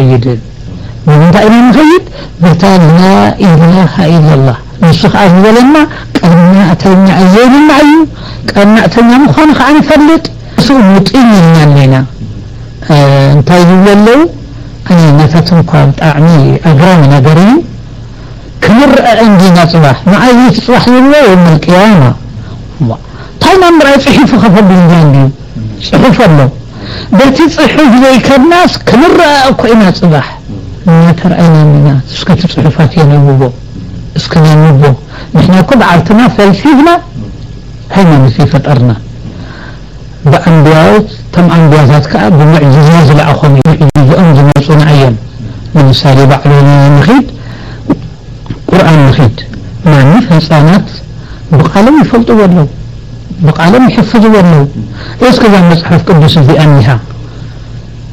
نخيد من دائما نخيد بتال لا إله إلا الله نسخ أهل لما كأننا أتينا عزين معي كأننا أتينا مخانخ عن فلت سوء مطئين لنا እንታይ ዝብለለው እኔ ነታት እንኳን ጣዕሚ ኣግራሚ ነገር እዩ ክንርአ እንዲና ፅባሕ ንዓይ ፅባሕ ዝብሎ የውም ልቅያማ እንታይ ናብ ምርኣይ ፅሒፉ ከፈሉ እንዳ እንድዩ ፅሑፍ ኣሎ በቲ ፅሑፍ ዘይከድናስ ክንረአ እኮ ኢና ፅባሕ እናተረአይናንና እስከቲ ፅሑፋት የነብቦ እስከ ነንቦ ንሕና እኮ ብዓልትና ፈልሲፍና ሃይማኖት ይፈጠርና ብኣንብያዎች እቶም ኣንብያታት ከዓ ብሙዕጅዛ ዝለኣኾም ሙዕጅዝኦም ዝመፁና እዮም ለምሳሌ ባዕልና ንኺድ ቁርኣን ንኺድ ማንም ህፃናት ብቃሎም ይፈልጥዎ ኣለዉ بقى لم يحفظ ورنو. إيش كذا مصحف قدس في أنها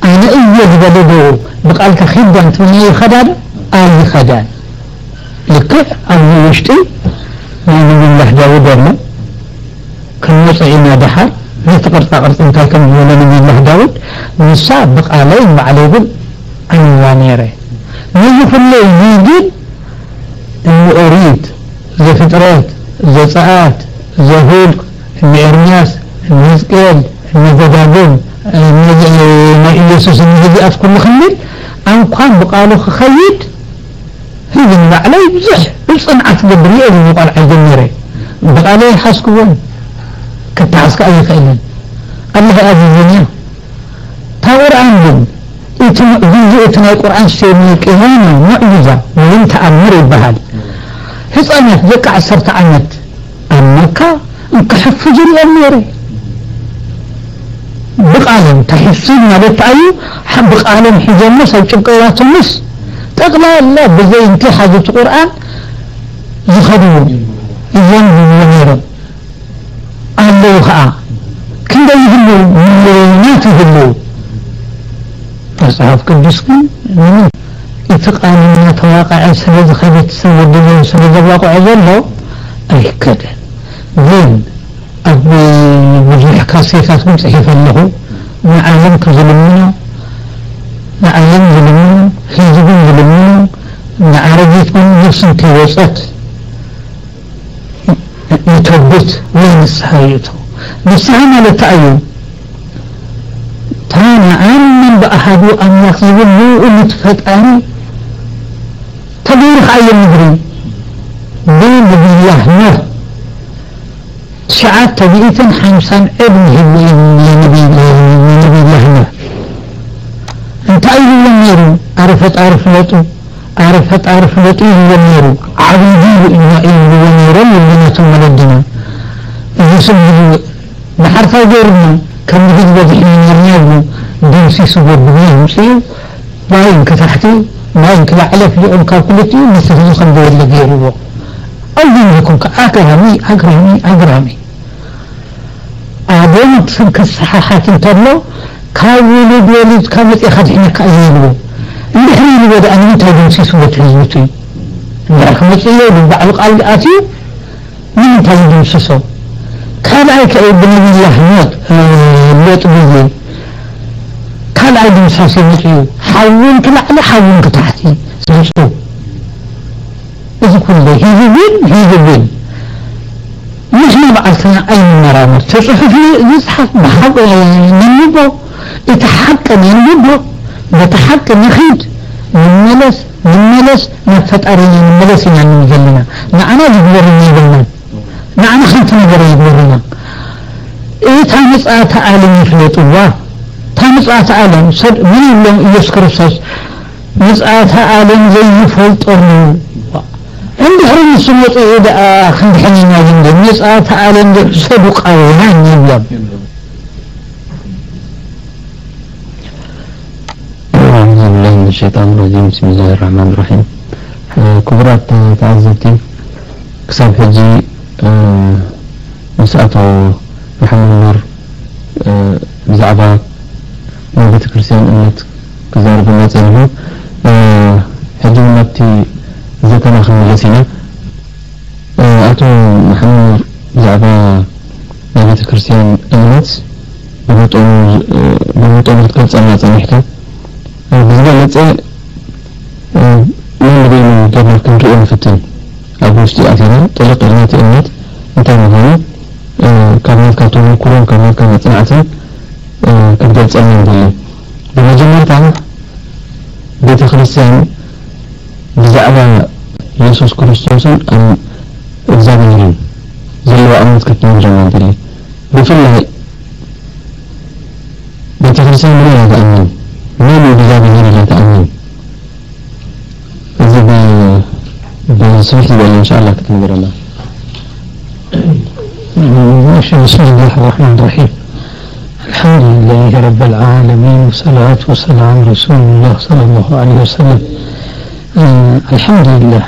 أنا إيه بلدو بقى لك من تمني خدان آي خدان لك أبو يشتي؟ ما من الله داود ورنو كم يصعينا دحر. نتقر نتقرطا قرطن كم يولا من الله داود نسا بقى لين معلي بل أنا وانيري نيفن لي يجيل أريد. زي فترات زي ساعات زي هولك في إرمياس في هزكيل في مزدادون مزيسوس المزيدي أفكو مخلل أن قام بقالو خخيد هذا ما علي بزح بس أنا أفضل بريئة اللي مقال عيد النيري بقالو يحاسكو وين كتاسك أي خيلين قال لها أبي الدنيا تاور عندن إتنا جزء إتنا القرآن شيء من الكهانة مؤجزة وين تأمر البهال هس أنا ذكع سرت أنت أمكا حفظ الأمير بقالم تحسين ما بتأيو بقالم حجم مس أو شبكات مس تقلا الله بزي انتي حاجة القرآن يخدون يزنهم ونيرهم ኣለዉ ከዓ ክንደይ ይህልው ሚሊዮናት ይህልው መፅሓፍ ቅዱስ ግን እቲ ቃልና ተዋቃዐ ስለ ዝኸበት ሰብ ወድሎ ስለ ዘዋቅዖ ዘሎ ኣይከደን من أبي كاسيكات متحفا له نعلم كظلمنا نعلم ظلمنا حزب ظلمنا نعرفت من نفس كيوسات يتوبت. وين صحيته نسعى ما لتأيون تانا عمن بأحد أن يخزب له المتفتاني تدور خايم مدري. بين الله نفس شعات تبيئة حمسان ابنه لنبي لنبي الله انت أيه لنيرو عرفت عرف لطو عرفت عرف لطو لنيرو عبيدي إنه إنه لنيرو لنيرو ثم لدنا يسبب بحرفا جورنا كم يجب وضحنا نرنيابو دوسي سبور بنيه مسيو باين كتحتي باين كلا علف لأم كالكولتي مثل يخم دور لغيره أولين لكم كأكرامي أكرامي أكرامي أعدين تسم كالصحاحات انتبلو كاولد ولد كامت إخد حنا كأيينو اللي حريني ودا أنا متى دوسي سبور تهزوتي لكن متى بعض قال آتي من تهزوتي سبور كان عيك ابن الله موت موت بيجي كان عيد مساسي مطيو حاولين كلا على حاولين كتحتي. إذا كله هي ذبين هي ذبين نحن بعثنا أي مرامر. في نصحف بحق ننبو يتحق ننبو بتحق نخيد نملس نملس نفتقر نملس يعني نجلنا. نعنا يجبرنا يجلنا نعنا خمس نجر يجبرنا إيه تامس آتا آلم يفلط الله. تامس آتا آلم. صد من الله الساس مس آتا آلم زي فلت الله እንድሕሪ ንሱ መፅኡ ደኣ ክንድሕነና ግን ምጽአተ ዓለም ሰዱቃውያን ይብሎም أعوذ بالله من الشيطان الرجيم بسم الله الرحمن الرحيم كبرات تعزبتي كسب حجي مسأته محمد نور ብዛዕባ ኣቶ መሓመድ ኑር ብዛዕባ ናይ ቤተ ክርስቲያን እምነት ብመጠኑ ክትገልፀልና ፀኒሕካ ብዝበለጥ መፀ መን በይኑ ጌርና ክንሪኦ ንፍትን ኣብ ውሽጢ ኣቲና ጥልቅ ኢልና እቲ እምነት እንታይ ምዃኑ ካብ ናትካ ተመኩሮን ካብ ናትካ መፅናዕትን ክትገልፀልና ንደሊ ብመጀመርታ ቤተ ክርስቲያን ብዛዕባ ኢየሱስ ክርስቶስን እግዚኣብሔርን ዘለዋ جمع دليل. بفله بنت خرسان من لا تأمن مين بجاب غير لا تأمن إذا بسمحت لي إن شاء الله تكمل الله بسم الله. الرحمن الرحيم الحمد لله رب العالمين والصلاة والسلام على رسول الله صلى الله عليه وسلم. آه، الحمد لله.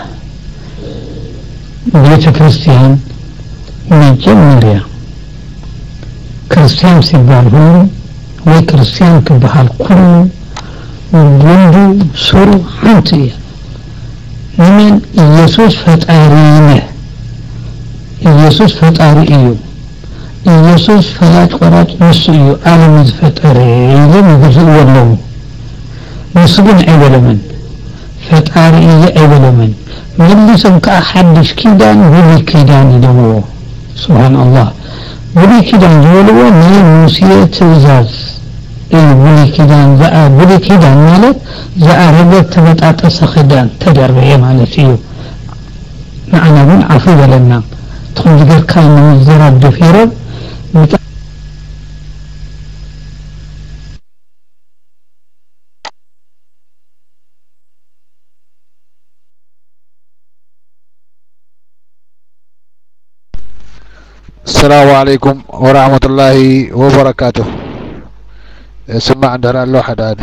بيت كريستيان መጀመሪያ ክርስቲያን ሲባል ሁሉ ወይ ክርስቲያን ትባሃል ኩሉ ወንዱ ስሩ ሓንቲ እያ ንመን ኢየሱስ ፈጣሪ ነህ ኢየሱስ ፈጣሪ እዩ ኢየሱስ ፈላጭ ቆራጭ ንሱ እዩ ዓለም ዝፈጠረ ኢሎም ይግዝእዎ ኣለዉ ንሱ ግን ኣይበለመን ፈጣሪ እየ ኣይበለመን መሊሶም ከዓ ሓድሽ ኪዳን ብሉይ ኪዳን ኢለምዎ سبحان الله. بلی کدن جولو من موسیه تزاز. این بلی کدن زعا بلی کدن مالت زعا تبت تبتعت سخدان تدربه مالتیو معنا من عفو لنا تخرج قال من الزراب دفيرب السلام عليكم ورحمة الله وبركاته ስማዕ እንድሕር ኣሎ ሓደ ሓደ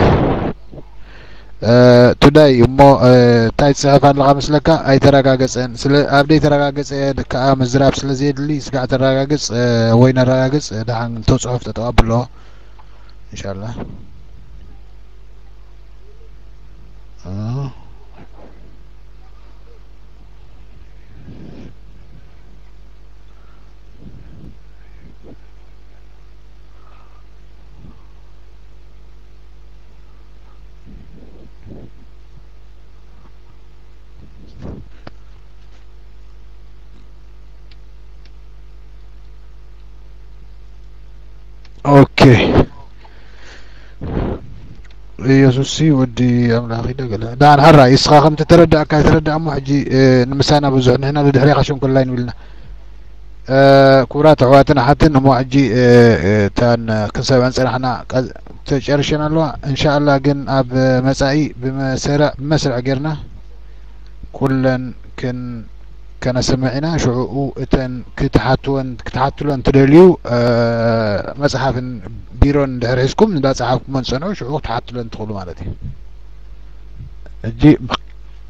ቱዳይ እሞ እንታይ ትፅሕፍ ኣለካ መስለካ ኣይተረጋገፀን ስለ ኣብ ደይ ተረጋገፀ ከዓ ምዝራብ ስለ ዘየድሊ ስጋዕ ተረጋግፅ ወይ ነረጋግፅ ድሓን እቶ ፅሑፍ ተተቀብሎ እንሻ ላ اوكي ኢየሱስ ወዲ ኣምላኽ ይደገለ ዳን ሓራ ይስኻ ከም ተተረዳእካ ተረዳእ እሞ ሕጂ ንምሳና ብዙሕ ንሕና ድሕሪኻ ሸንኮላይ ንብልና ክቡራት ኣሕዋትን ሓትን እሞ ሕጂ እታን ክንሰብዐን ፀናሕና ተጨርሸን ኣለዋ እንሻ ኣላ ግን ኣብ መፃኢ ብመስርዕ ጌርና ኩለን ክን كان سمعنا شعوء اتن كتحتون كتحتون تدليو آه، مصحف بيرون دهرسكم ندا صحابكم منصنو شعوء تحتون تقولوا مالتي. أجي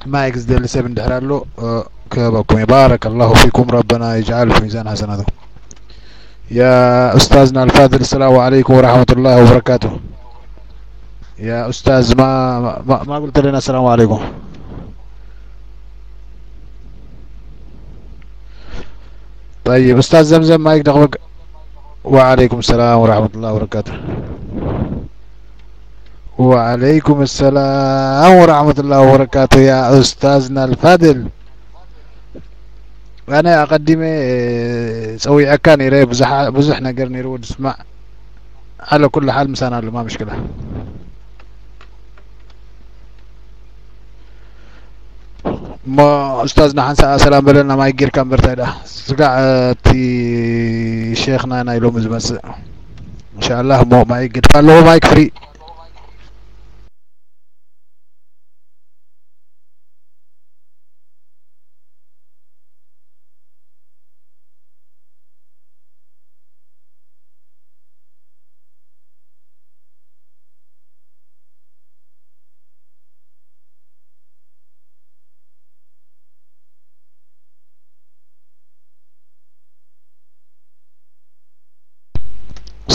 ما يكس دل 7 دهرالو آه، كباكم. يبارك الله فيكم ربنا يجعل في ميزان حسناتكم يا أستاذنا الفاضل السلام عليكم ورحمة الله وبركاته. يا أستاذ ما ما, ما قلت لنا السلام عليكم. طيب أستاذ زمزم ما يقدر وق... وعليكم السلام ورحمة الله وبركاته. وعليكم السلام ورحمة الله وبركاته يا أستاذنا الفاضل. أنا أقدم سوي عكان يري بزح بزح نقر نيرو اسمع. على كل حال مسانا ما مشكلة. ما أستاذنا حنسا سلام بلنا ما يجير كان برتايدا سقع آه، تي شيخنا أنا يلوم زمس إن شاء الله مو ما يجير. فالله ما فري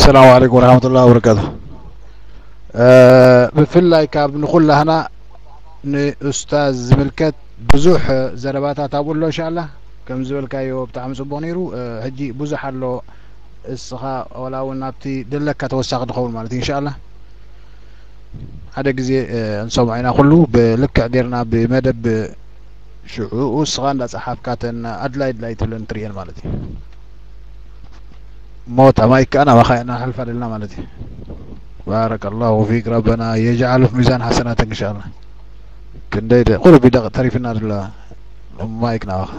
السلام عليكم ورحمة الله وبركاته ብፍላይ ካብ ንኩላህና ንኡስታዝ ዝምልከት ብዙሕ ዘረባታት ኣብኡ ኣሎ እንሻ ላ ከም ዝበልካዮ ብጣዕሚ ፅቡቅ ነይሩ ሕጂ ብዙሕ ኣሎ እስኻ ወላ እውን ናብቲ ደለካ ተወሳኺ ትኸውን ማለት እዩ እንሻ ላ ሓደ ግዜ እንሰምዖ ኢና ኩሉ ብልክዕ ጌርና ብመደብ ሽዑኡ ስኻ እንዳፀሓፍካተን ኣድላይ ኣድላይ ትብለን ትርአን ማለት እዩ موت مايك أنا وخينا حلف لله مالتي؟ بارك الله فيك ربنا. يجعل في ميزان حسناتك إن شاء الله. كنديد. قولوا بدغ تعريف النار لله مايكنا نواخ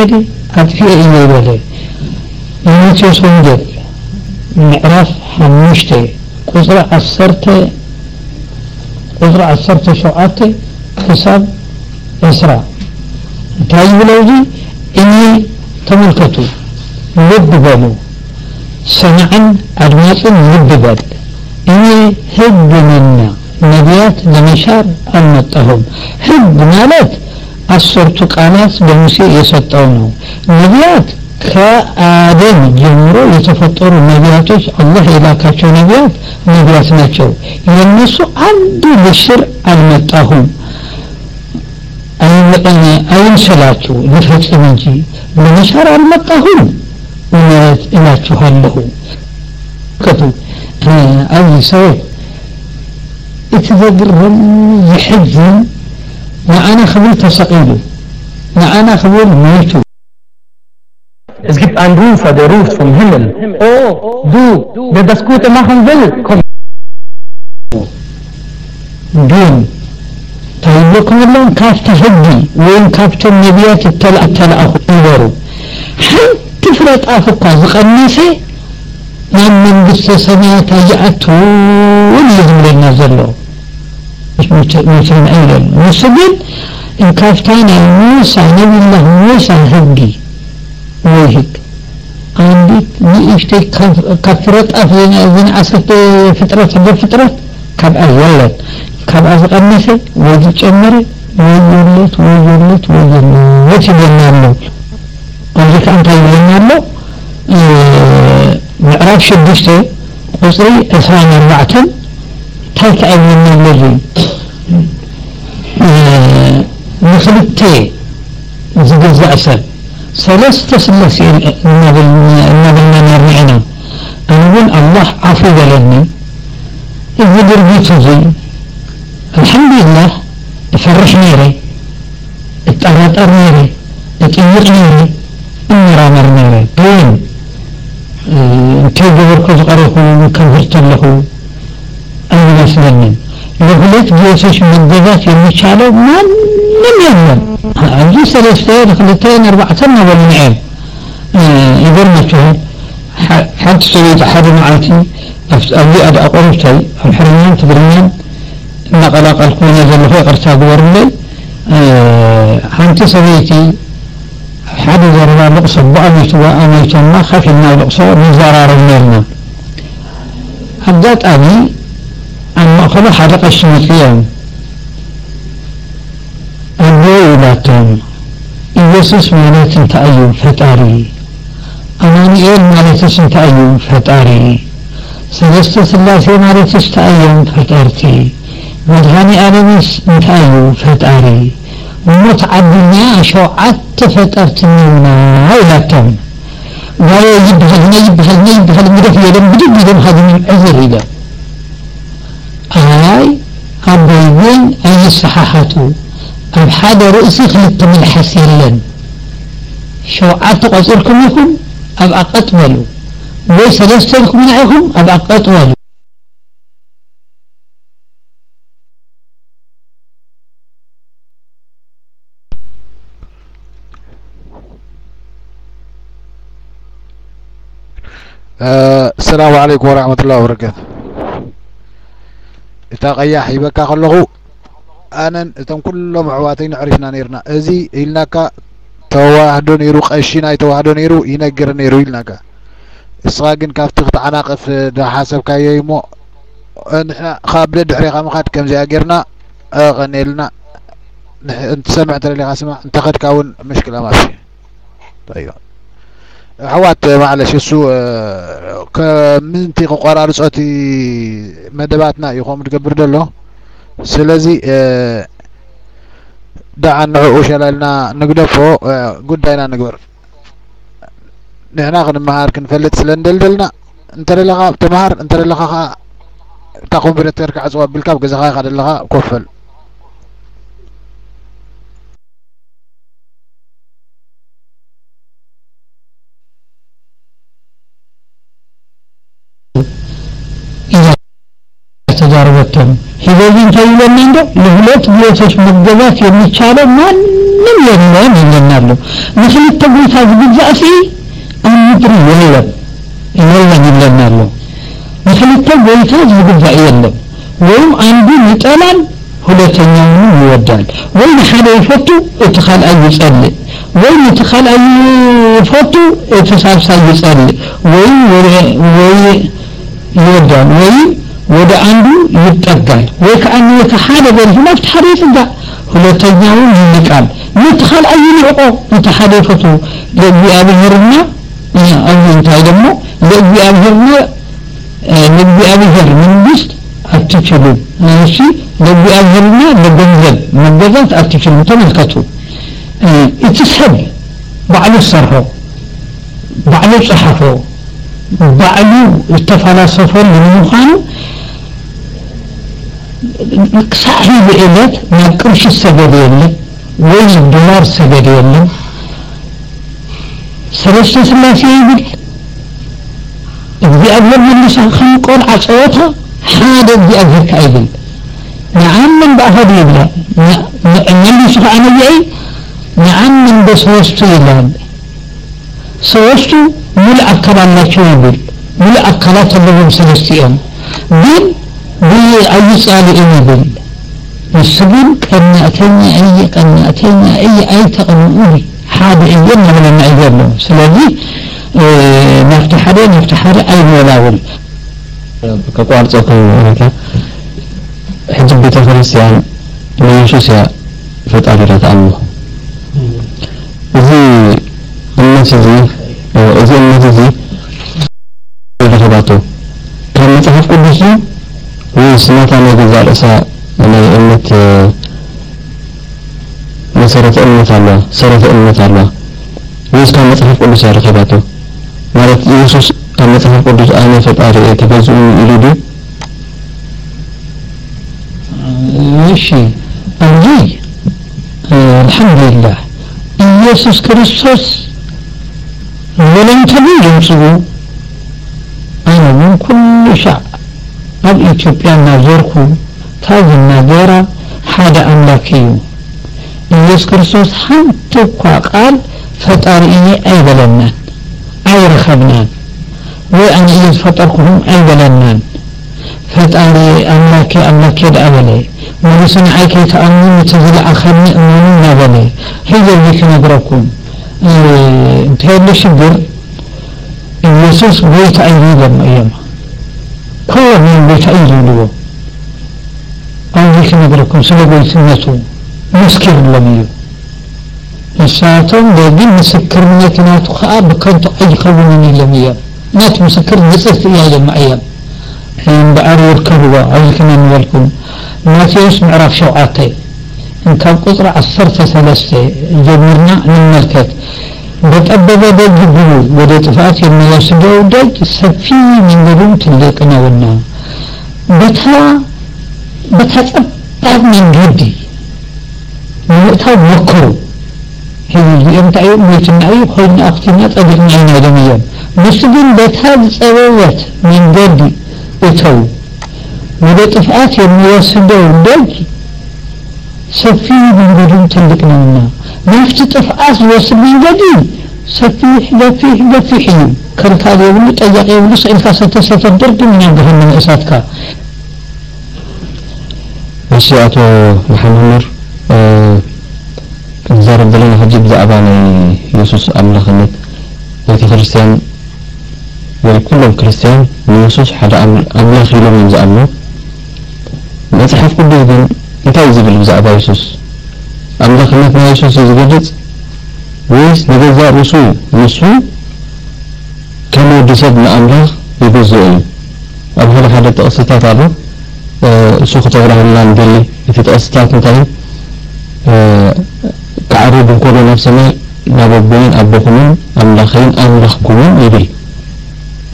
يولي كاتفي إيما يولي نيتي صندق معرف حمشتي. قصر عصرتي قصر عصرتي شعبتي حساب إسراء. تاي بلوزي إني تملكتو. لب بلو سمعا أدواس لب بل إني هب منا. نبيات لمشار أمتهم. هب مالت አስርቱ ቃላት በሙሴ የሰጠው ነው። ነቢያት ከአደም ጀምሮ የተፈጠሩ ነቢያቶች አላህ የላካቸው ነቢያት ነቢያት ናቸው። የነሱ አንድ ልሽር አልመጣሁም። አይምሰላችሁ ልፈጽም እንጂ ለመሻር አልመጣሁም እውነት እላችኋለሁ። ከቱ ኣብዚ ሰበብ እቲ ዘግርም Na einer Versailung. Na einer Mörtel. Es gibt einen Rufer, der ruft vom Himmel. Oh, du, der das Gute machen will, komm. دون طيب كلهم كاف تهدي وين كاف تنبيات التلع التلع أخبروا حين تفرط أفقا زغنيسي من من بس سمية يأتون يهم لنا زلو مثلا أولا وسبل إن كافتان موسى نبي الله موسى هندي. وهيك عندك نيشتي كفرت أفين أذن أسكت فترة سبب فترة كاب أولد كاب أزقنس ويجي تشمر ويولد ويولد ويولد يبنالو قلت أنت يبنالو معرف شدشتي قصري أسران أربعة ዕስራን ኣርባዕተን እንታይ ከዓ ይብለና ኣሎ እዚ ንክልተ ዝገዛእ ሰብ ሰለስተ ስላሴ እናበልና ነርኒ ኢና ኣነ እውን ኣላህ ዓፉ በለኒ እዚ ድርጊቱ እዚ አልሐምዱሊላህ እፈርሕ ነይረ እጠራጠር ነይረ እጥይቅ ነይረ እመራመር ነይረ ግን እንታይ ገበርኮ ዝቀረኹ ከንፍር ተለኹ አይመስለኝም ለሁለት ጌቶች መገዛት የሚቻለው ማንም የለም ኣብዚ ሰለስተ ንክልተን ኣርባዕተን ነበልና እየን ይገርመችኋል ሓንቲ ሰበይቲ ሓደ መዓልቲ ኣብዚ ኣቆርብተይ ኣብ ሕርኛን ትግርኛን እናቀላቀልኩ እየ ዘለኹ ይቅርታ ግበሩለይ ሓንቲ ሰበይቲ ሓደ ዘረባ ልቕሶ ብኣመይትዋ ኣመይቶማ ካፍ ኢልና ልቕሶ ንዘራረብ ነርና ኣጋጣሚ ኣብ ማእኸሉ ሓደ ቀሺ መፅኦም ኣቦ ይብላቶም ኢየሱስ ማለት እንታይ እዩ ፈጣሪ ኣማኑኤል ማለትስ እንታይ እዩ ፈጣሪ ሰለስተ ስላሴ ማለትስ እንታይ እዮም ፈጠርቲ መድሃኒ ዓለምስ እንታይ እዩ ፈጣሪ እሞ ተዓዲና ሸውዓተ ፈጠርቲ ነውና ኢላቶም وهي يبهل هنا يبهل هنا يبهل مدف يلم بدب يلم هذا من عذر آي أبوين أي صحاحته أب حدا رؤسي خلت من حسيلن شو أتقصركم لكم؟ أب أقتملوا ويس لستلكم معكم أب أقتملوا السلام عليكم ورحمة الله وبركاته. እታ ቀያሕ ይበካ ከለኹ ኣነን እቶም ኩሎም ኣሕዋተይን ዕሪፍና ነርና እዚ ኢልናካ ተዋህዶ ነይሩ ቀሺ ናይ ተዋህዶ ነይሩ ይነግር ነይሩ ኢልናካ እስኻ ግን ካብቲ ክትዓናቅፍ ዳሓሰብካዮ እሞ ንሕና ካብ ድሕሪኻ ምኻድ ከምዚኣ ጌርና ቀኒልና እንትሰምዕ እንተደሊኻ ስማዕ እንተኸድካ እውን መሽክላ ማፊ طيب عوات آه، معلش السوء آه، كمنتي قرار صوتي مدباتنا يقوم تقبر دلو سلازي آه، دعا نعوش لنا نقدفو قد داينا نقبر. نحنا نمهار كنفلت سلندلدلنا انت لغا تمهار انت لغا تقوم برتيرك عزواب بالكاب قزخاي خاد لغا كفل. ተዳርበተም ሂበዝን ተይለና እንደው ለሁለት ሞቶች መገዛት የሚቻለው ማንም የለም ይለናሉ። ምስል ተጉታ ዝግዛሲ አምጥሪ የለም የለም ይለናሉ ምስል ተጉታ ዝግዛ የለም። ወይም አንዱን ይጠላል ሁለተኛውንም ይወዳል። ወይም ሓደ ይፈቱ እቲ ካልኣይ ይጸልእ ወይም እቲ ካልኣይ ይፈቱ እቲ ሳብሳይ ይጸልእ ወይም ወይ ይወዳል። ወይም ወደ አንዱ ይጠጋል ወይ ከአንዱ ከሓደ በል ሁለት ሓደ ይጽጋዕ ሁለተኛውን ይንቃል ነቲ ካልኣይ ይንዕቆ ነቲ ሓደ ይፈቱ ለእግዚአብሔርና ኣብዚ እንታይ ደግሞ ለእግዚአብሔርና ለእግዚአብሔር መንግስት አትችሉም እሺ ለእግዚአብሔርና ለገንዘብ መገዛት አትችሉም ተመልከቱ እቲ ሰብ ባዕሉ ሰርሖ ባዕሉ ፀሓፎ ባዕሉ ዝተፈላሰፈሉ ንምዃኑ ክሳዕ ሂሉ ዕለት ናብ ቅርሺ ሰገድ የለን ወይ ናብ ዶላር ሰገድ የለን ሰለስተ ስላሴ ይብል እግዚኣብሔር መልሳ ከም ቆልዓ ፀወታ ሓደ እግዚኣብሔር ከዓ ይብል ንዓመን በኣኸዱ ይብላ መልሱ ከዓ ነቢዐይ ንዓመን በሰወስቱ ይላል ሰወስቱ ሙሉእ አካል አላቸው ይብል ሙሉእ አካላት አለዎም ሰለስቲኦም ግን አይጻልእም ይብል ንሱ ግን ቀናእተኛ እየ ቀናእተኛ እየ ኣይተቐንኡኒ ሓደ እየ እናብለና እዩ ዘሎ ስለዚ ናብቲ ሓደ ናብቲ ሓደ ኣይንወላውን ከቋርፆ ከታ ሕጂ ቤተ ክርስቲያን ንየሱስ እያ ፈጣሪራ ተኣምኖ እዚ እምነት እዚ እዚ እምነት እዚ ረኸባቶ ወይስ ናታ ናይ ገዛ ርእሳ ናይ እምነት መሰረተ እምነት ኣለዋ ሰረተ እምነት ኣለዋ ወይስ ካብ መፅሓፍ ቅዱስ እያ ረኸባቶ ማለት ኢየሱስ ኣብ መፅሓፍ ቅዱስ ኣነ ፈጣሪ እየ ተገዝኡ ኢሉ ድዩ እሺ ኣብዚ አልሐምዱሊላህ ኢየሱስ ክርስቶስ ወለንተሉ የምፅኡ ኣነ ምን ኩሉ ሻዕ ኣብ ኢትዮጵያ እናዞርኩ ካብ ዝናገራ ሓደ ኣምላክ እዩ ኢየሱስ ክርስቶስ ሓንቲ እኳ ቃል ፈጣሪ እየ ኣይበለናን ኣይረኸብናን ወይ ኣነ እየ ዝፈጠርኩኹም ኣይበለናን ፈጣሪ ኣምላኬ ኣምላኬ ደኣ በለ መልሱ ንዓይ ከይተኣምኑ ነቲ ዝለኣኸኒ እመኑ እናበለ ሒዘ እዚ ክነግረኩም እንተየለ ሽግር ኢየሱስ ጎይታ እዩ ኢሎም እዮም كل من بيت أيلو أنك نبركم سلا بيت نتو مسكر لميو الشيطان لدين مسكر من يتناتو خاب كنت أي خوني لميو نات مسكر نصف إياه معي حين بعر يركبوا أيك من والكم. ماتيوس معرف شوعاتي. إن كان قطر عصرت ثلاثة. جمرنا نملكت በጠበበ ደጅ ብሉ ወደ ጥፋት የሚወስደው ደጅ ሰፊ መንገዱም ትልቅ ነውና በታ በተጠባብ መንገዲ ንምእታው ሞክሩ እዚኦም እንታይ እዩ ሞትና እዩ ኮይና ኣክቲና ፀዲቅና ኢና ኢሎም እዮም ንሱ ግን በታ ዝፀበበት መንገዲ እተው ወደ ጥፋት የሚወስደው ደጅ ሰፊ መንገዱም ትልቅ ነውና ናፍቲ ጥፍኣት ዝወስድ መንገዲ ሰፊሕ ገፊሕ ገፊሕ እዩ ከልካል የብሉ ጠያቂ የብሉ ስኢልካ ሰተሰተ ድርግም ኢና ገሃነም እሳትካ እሺ አቶ መሐመድ ክንዛረብ ዘለና ሕጂ ብዛዕባ ናይ የሱስ ኣምላኽነት ቤተ ክርስቲያን ወይ ኩሎም ክርስቲያን ንየሱስ ሓደ ኣምላኽ ኢሎም እዮም ዝኣምኑ መፅሓፍ ቅዱስ ግን እንታይ እዩ ዝብል ብዛዕባ የሱስ ኣምላኽነት ናይ የሱስ እዩ ዝገልፅ ወይስ ንገዛ ርእሱ ንሱ ከም ወዲ ሰብ ንኣምላኽ ይገዝኦ እዩ ኣብ ሓደ ሓደ ጥቕስታት ኣሎ እሱ ክተብራህልና ንደሊ እቲ ጥቕስታት እንታይ ከዓርብ እንከሎ ናብ ሰማይ ናብ ኣቦይን ኣቦኹምን ኣምላኸይን ኣምላኽኩምን ይብል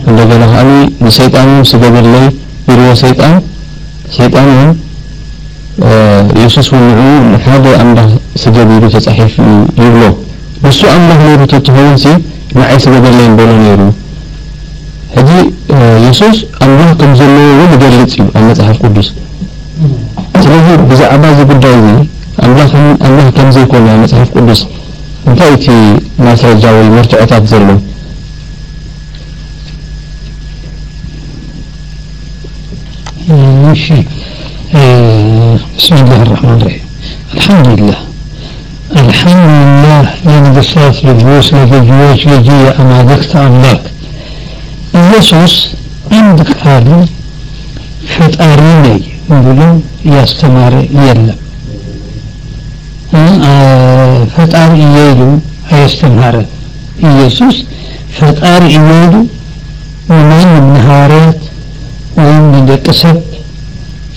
እንደገና ከዓኒ ንሰይጣን ስገበለይ ኢልዎ ሰይጣን ሰይጣን እውን يوسس ونعوم حدا أمره سجد يبوت صحيف يبلو بس أمره يبوت تهون سي ما عيسى بدر لين بولون يرو هدي يوسس أمره كم زلوا وبدر لتسيو أما صحيف قدس سلوه بزا أبا زبد دايزي أمره كم أمره كم زيكو لأما صحيف قدس انتايتي ما سرجاو المرتع أتاك زلوه ماشي بسم الله الرحمن الرحيم الحمد لله الحمد لله ለነገስታት ልጆች ለገዢዎች ገዢ የአማልክት አምላክ ኢየሱስ አንድ ቃል ፈጣሪ ነኝ ብሎ ያስተማረ የለም ፈጣሪ እየሄዱ አያስተማረ ኢየሱስ ፈጣሪ እየሄዱ ማንም ሐዋርያት ወይም ንደቂ ሰብ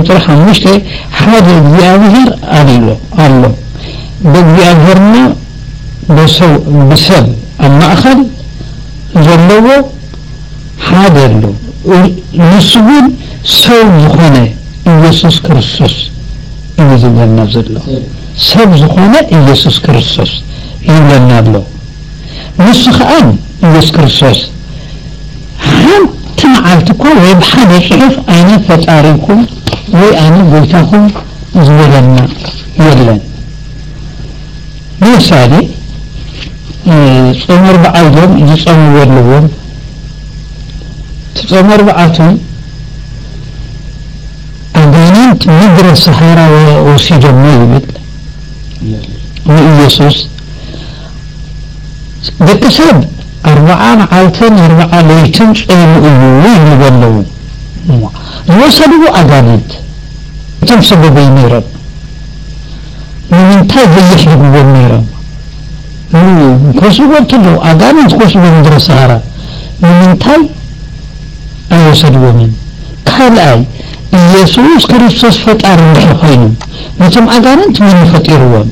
ቁጥር ሓሙሽተ ሓደ እግዚአብሔር አሎ አሎ በእግዚአብሔርና በሰው ብሰብ ኣብ ማእኸል ዘለዎ ሓደ ኣሎ ንሱ ግን ሰብ ዝኾነ ኢየሱስ ክርስቶስ እዩ ዝብለና ዘሎ ሰብ ዝኾነ ኢየሱስ ክርስቶስ ይብለና ኣሎ ንሱ ከዓ ኢየሱስ ክርስቶስ ሓንቲ መዓልቲ እኳ ወይ ብሓደ ፅሑፍ ኣነ ፈጣሪኩም ወይ ኣነ ጎይታኩም ዝበለና የለን ንምሳሌ ጾም ኣርባዓ ኢሎም ዝፀምዎ ኣለዎም ትጾም ኣርባዓቱን ኣጋንንት ምድረ ሰሃራ ወሲዶሞ ይብል ንኢየሱስ ደቂ ሰብ ኣርባዓ መዓልትን ኣርባዓ ለይትን ጾሙ እዩ ይብለዉ ዝወሰድዎ ኣጋንንት እቶም ሰበበይ ነይሮም ንምንታይ ዘየሕልግዎም ነይሮም ከስቦ እንትለው ኣጋንንት ከስቦ ምድረ ሰሃራ ንምንታይ ኣይወሰድዎምን ካልኣይ ኢየሱስ ክርስቶስ ፈጣሪ እንድሕር ኮይኑ ነቶም ኣጋንንት መን ፈጢርዎም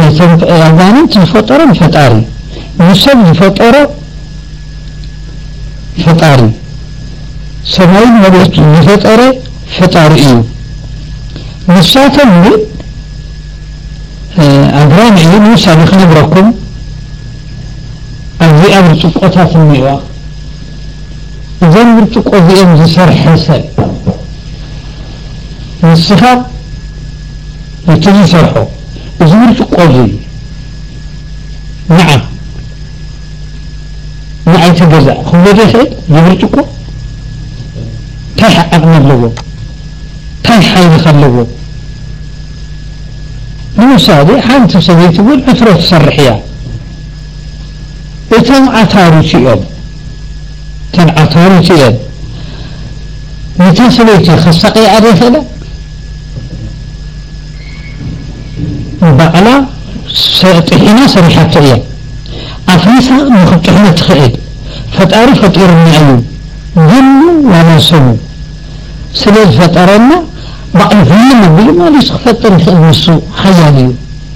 ነቶም ኣጋንንት ዝፈጠሮም ፈጣሪ ንሰብ ዝፈጠሮ ፈጣሪ ሰማይን መሬት ዝፈጠረ ፈጣሪ እዩ ንሳቶም ግን ኣግራም እዩ ንምሳሌ ክነግረኩም ኣብዚኣ ብርጭቆታት እኒእዋ እዘን ብርጭቆ እዚአን ዝሰርሐ ሰብ ንስኻ እቲ ዝሰርሖ እዚ ብርጭቆ እዚ ንዓ ንዓይ ተገዛእ ክብሎ ዶ ይኽእል ዝብርጭቆ እንታይ ዓቕሚ ኣለዎ እንታይ ሓይሊ ከለዎ ንምሳሌ ሓንቲ ሰበይቲ እውን ዕትሮ ትሰርሕ እያ እቶም ዓታሩት እዮም እተን ዓታሩት እየን ነታ ሰበይቲ ከሳቂያ ደ ይኽእላ ባዕላ ጥሒና ሰሪሓቶ እያ ኣፍሪሳ ንክጥሕነ ትኽእል ፈጣሪ ፈጢሩና እዩ ግን ዋናሰቡ ስለ ዝፈጠረና ባዕሉ ፍልም ኣቢሉ ማለስ ክፈጥር ይኽእል ንሱ ሓያል እዩ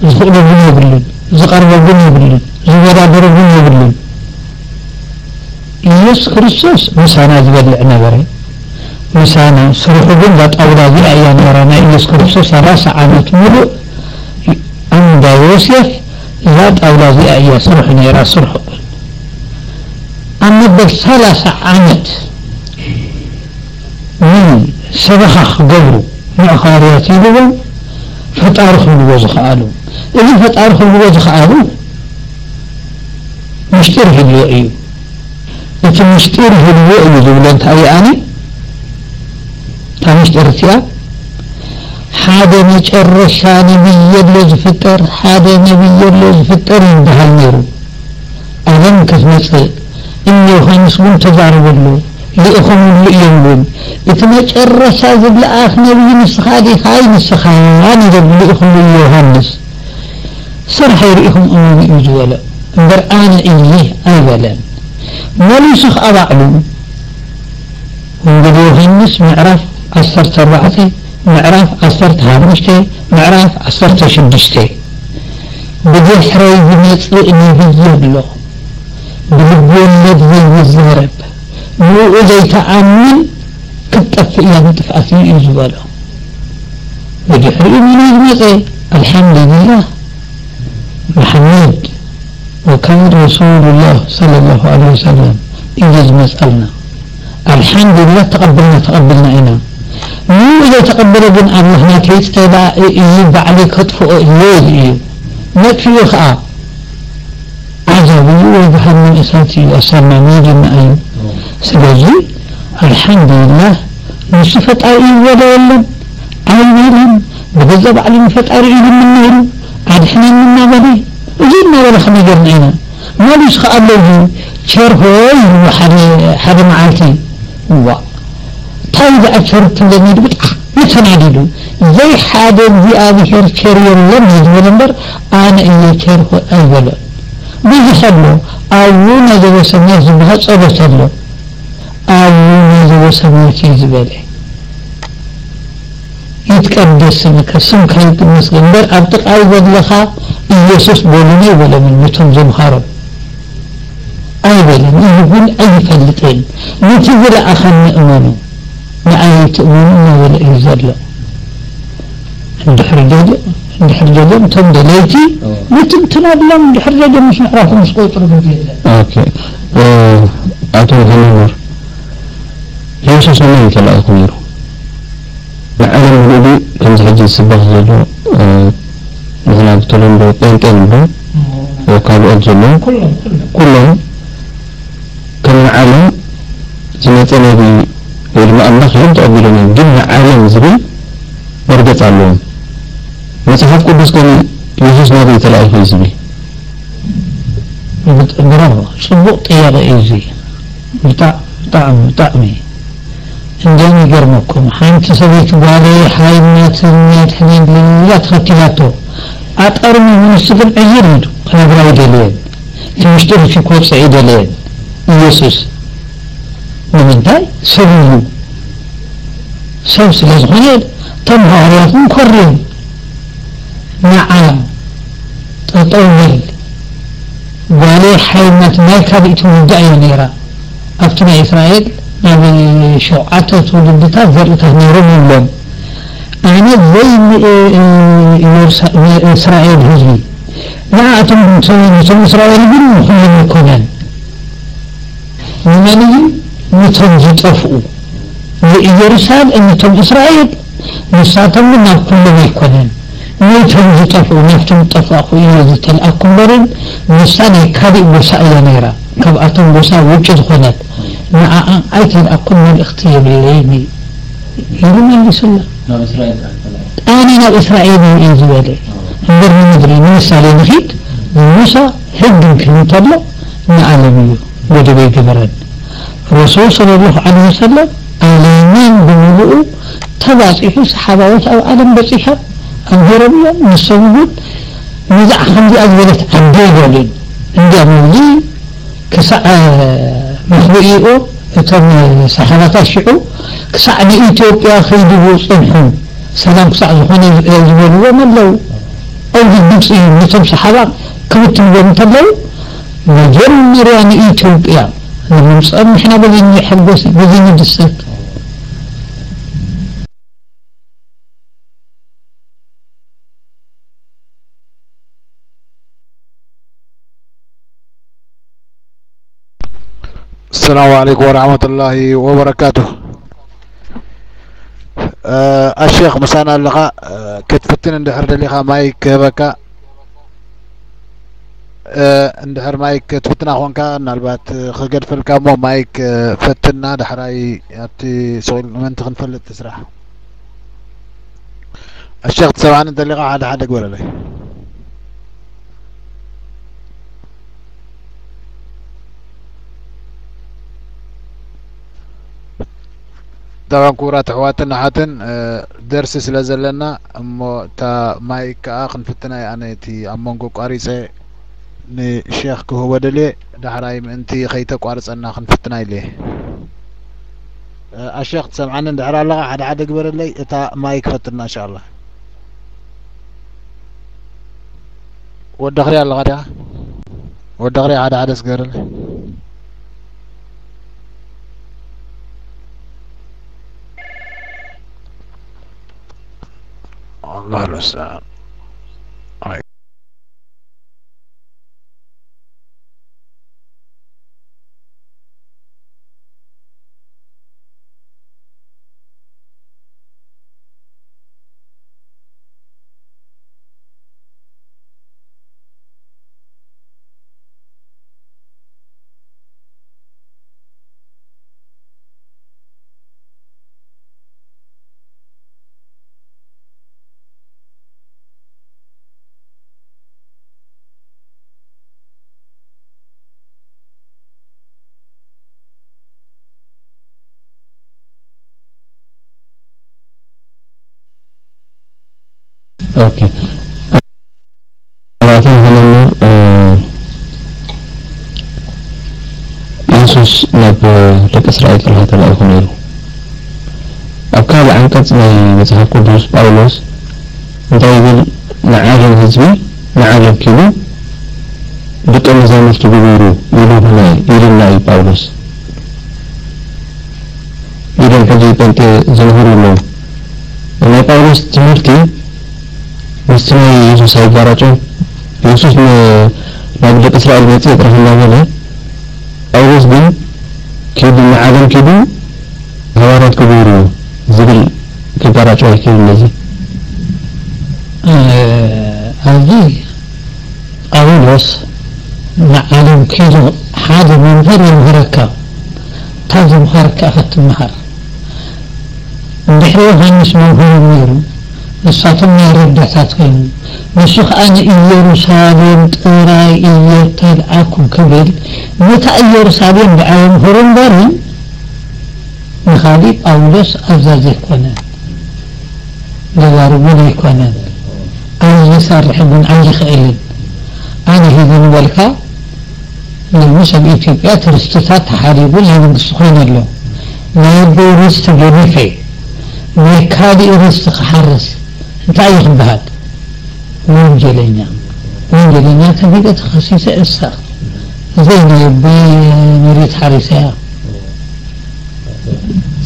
ዝኽእሎ ግን የብልን ዝቐርቦ ግን የብልን ዝወዳደሮ ግን የብልን ኢየሱስ ክርስቶስ ምሳና ዝበልዕ ነበረ ምሳና ስርሑ ግን ዛጣውላ እዚኣ እያ ነራ ናይ ኢየሱስ ክርስቶስ ሰላሳ ዓመት ሙሉእ ኣንዳ ዮሴፍ እዛ ጣውላ እዚኣ እያ ስርሑ ነይራ ስርሑ ኣብ መበል ሰላሳ ዓመት ምን ሰበኻ ክገብሩ ንኣኻርያት ኢልዎም ፈጣሪ ክብልዎ ዝኽኣሉ እዚ ፈጣሪ ክብልዎ ዝኽኣሉ ምስጢር ህልዎ እዩ እቲ ምስጢር ህልዎ እዩ ዝብሎ እንታይ እዩ ኣነ እታ ምስጢር እቲኣ ሓደ መጨረሻ ነብየሎ ዝፍጠር ሓደ ነብየሎ ዝፍጠር ይበሃል ነይሩ ኣለም ክትመፅእ እኒ ዮሃንስ እውን ተዛረበሉ ልእኸምሉ እዮም እውን እቲ መጨረሻ ዝለኣኽ ነብይ ንስኻ ዲኻይ ንስኻ ንዘብ ልእኹምሉ ዮሃንስ ስራሕ ይርኢኹም እሙን እዩ ዝበሎ እምበር ኣነ እየ ኣይበለን መሊሱ ከዓ ባዕሉ ወንጌል ዮሃንስ ምዕራፍ ዓሰርተ ኣርባዕተ ምዕራፍ ዓሰርተ ሓሙሽተ ምዕራፍ ዓሰርተ ሽዱሽተ ብድሕረይ ዝመፅእ ነብይ ኣሎ ብልቢ ወለድ ዘይዝረብ ንኡ ዘይተኣምን ክትጠፍእ እያ ምጥፍኣት እዩ ዝበሎ ብድሕሪኡ መን ዝመፀ አልሐምዱሊላህ መሐመድ وكان رسول الله صلى الله عليه وسلم إذا مسألنا الحمد لله تقبلنا تقبلنا إنا مو إذا تقبل بن الله ما كيس تبع يجب عليك خطفه الليل إيه ما في خاء عجبي ويبحر من ميجي ما أيو سلجي الحمد لله نصفت أي ولا ولا أي ولا بجذب على نفت أريد من نيرو عاد حنا منا بني وجدنا ولا خلينا جرنا ما ليش خال له شر هو حد معالتي هو طيب أشرت لنا بت يتنادلوا زي حدا زي هذه شر يلم يقول نمبر أنا إني شر هو أولا ብዝኸሎ ኣብኡ ናይ ገበ ሰማይ ዝበሃል ፀሎት ኣሎ ኣብኡ ናይ ገበ ሰማይ ክዩ ዝበለ ይትቀደስ ስምከ ስምካ ይጥመስገን እምበር ኣብ ጥቃይ ዘለኻ ኢየሱስ በሉኒ ይበሎምን ነቶም ዘምሃሮም ኣይበለን ይህቡን ኣይፈልጥን ነቲ ዝለኣኸኒ እመኑ ንዓይ ትእመኑ እናበለ እዩ ዘሎ እንድሕሪ ደልዮ እንድሕር ጀሎ እቶም ደለይቲ ምትምትናብሎም እንድሕር ጀሎ ምስ ምዕራፎም ምስ ቆፅሩ ኦኬ ኣቶ ገነበር ኢየሱስ መን ተላእኹ ነይሩ ንዓለም ሙሉእ ከምዚ ሕጂ ዝስበኽ ዘሎ ንሕና ብተለምዶ ጴንጤ ንብሎ ካልኦት ዘሎ ኩሎም ከም ንዓለም ዝመፀ ነቢ ወይ ድማ ኣምላኽ እዮም ተቐቢሎም እዮም ግን ንዓለም ዝብል መርገፅ ኣለዎም መፅሓፍ ቅዱስ ግን ኢየሱስ ናበይ ተላኢኹ እዩ ዝብል ብራቮ ፅቡቅ ጥያቄ እዩ እዚ ብጣዕሚ ብጣዕሚ እንደም ይገርመኩም ሓንቲ ሰበይቲ ጓለ ሓይነትነት ሕንን ልላ ተኸቲላቶ ኣጣርሚ ምንሱ ግን ዕይር ኢሉ ክነግራ ይደልየን ትምሽጢሩ ፊ ክወፅዕ ይደልየን ኢየሱስ ንምንታይ ሰብ እዩ ሰብ ስለ ዝኾነ እቶም ሃዋርያት እውን ኮርዮም ንዓ ጠጠው በል ጓለይ ሓይነት ናይ ካልእ ትውልዳ እያ ነይራ ኣብቲ ናይ እስራኤል ናብ ሸውዓተ ትውልድታት ዘርእታት ነይሮም ይብሎም ኣነ ዘይ እስራኤል ህዝቢ ንኣቶም ነቶም እስራኤል ግን ንኩሎም ይኮነን ንመን እዩ ነቶም ዝጠፍኡ ንኢየሩሳሌም ነቶም እስራኤል ንሳቶም ግን ናብ ኩሎም ኣይኮነን ሞተን ዝጠፉ ነፍቶም ዝጠፋኹ እዩ ዝተልኣኩ እምበርን ንሳ ናይ ካሊእ ጎሳ እያ ነይራ ካብኣቶም ጎሳ ውጭ ዝኾነት ንዓኣ ኣይተልኣኩም መልእኽቲ የብለይኒ ኢሉ መሊሱላ ኣነ ናብ እስራኤል እየ ዝበለ እምበር ንምድሪ ንምሳሌ ንኺድ ሙሳ ሕጊ ክህብ እንተሎ ንዓለም እዩ ገደበ ይገበረን ረሱል صለ ላሁ ለ ወሰለም ዓለምን ብምልኡ ተባፂሑ ሰሓባዎች ኣብ ዓለም በፂሖም ኣንቢሮም እዮም ንሶም እውን ነዛዕ ከምዚኣ ዝበለት ዓደ ይበሉን እንዲኦም እዚ ክሳዕ መኽብኢኦ እቶም ሰሓባታት ሽዑ ክሳዕ ንኢትዮጵያ ከይድቡ ፅንሑ ሰላም ክሳዕ ዝኾነ ዝበልዎም ኣለው ኣብዚ ድምፂ እዩ ነቶም ሰሓባ ክብትንዎም እንተለው መጀመርያ ንኢትዮጵያ ንምምፅኦም ንሕና በዚ ሕልጎስ በዚ ንድሰት السلام عليكم ورحمة الله وبركاته. أه الشيخ مسانا اللقاء. أه كتفتن اندحر دليخا مايك بكا أه اندحر مايك تفتنا خوانكا نالبات خقد فلكا مو مايك فتنا دحراي. ابتي سويل من تخن فلت تسرح. الشيخ تسمعنا دليخا حدا حدا قول لي طبعا كورات احواتنا حاتن درس سلا زلنا أمو تا مايك كا خنفتنا يعني تي امونكو قاريسه ني شيخ كهو بدلي دحراي انتي خيتا قارصنا خنفتنا إليه الشيخ تسمعنا دحرا لغا حدا حدا قبر لي؟ تا مايك فتنا إن شاء الله. ودخري الله غدا ودخري حدا حدا سقر لي؟ الله المستعان ኦኬ አራተኛ ሆነና ኢየሱስ ናብ ደቂ እስራኤል ጥራሕ ተላኢኹ ነይሩ ኣብ ካልእ ዓንቀጽ ናይ መጽሓፍ ቅዱስ ጳውሎስ እንታይ ይብል ንዓለም ህዝቢ ንዓለም ኪሉ ደቀ መዛሙርቱ ግብሩ ይሉና ይልና እዩ ጳውሎስ ኢሎም ሕጂ ጠንጤ ዘምህሩሎም ናይ ጳውሎስ ትምህርቲ ምስቲ ናይ ኢየሱስ ኣይጋራጮም ኢየሱስ ናብ ደቂ እስራኤል መፅእ ጥራሕ እናበለ ጳውሎስ ግን ኪዱ ንዓለም ኪዱ ሃዋርያት ክገብሩ ዝብል ክጋራጮ ኣይክእል ነዚ ኣብዚ ጳውሎስ ንዓለም ከይዱ ሓደ መምህር የምህረካ እታ ዘምሃርካ ኢኻ ትመሃር እንድሕሪ ዮሃንስ መምህሩ ነይሩ ንሳቶም ናይ ረዳታት ኮይኑ ንሱ ከዓ ንኢየሩሳሌም ጥራይ እየ ተልዓኩም ክብል ነታ ኢየሩሳሌም ብዓየምህሩ እምበርን ንኻሊእ ጳውሎስ ኣዛዝ ኣይኮነን ገባሪ እውን ኣይኮነን ኣይሰርሕ እውን ኣይኽእልን ኣነ ሂዚ ንበልካ ሎሚ ሰብ ኢትዮጵያ ትርስትታት ተሓሪቡ ናይ መንግስቲ ኮይኑ ኣሎ ናይ ኣቦ ርስቲ ገኒፈ ናይ ካሊእ ርስቲ ክሓርስ ክበሃል ወንጀለኛ ወንጀለኛ ተቢለ ተኸሲሰ እሳ እዘይ ናይ ኣቦይ መሬት ሓሪሰ እያ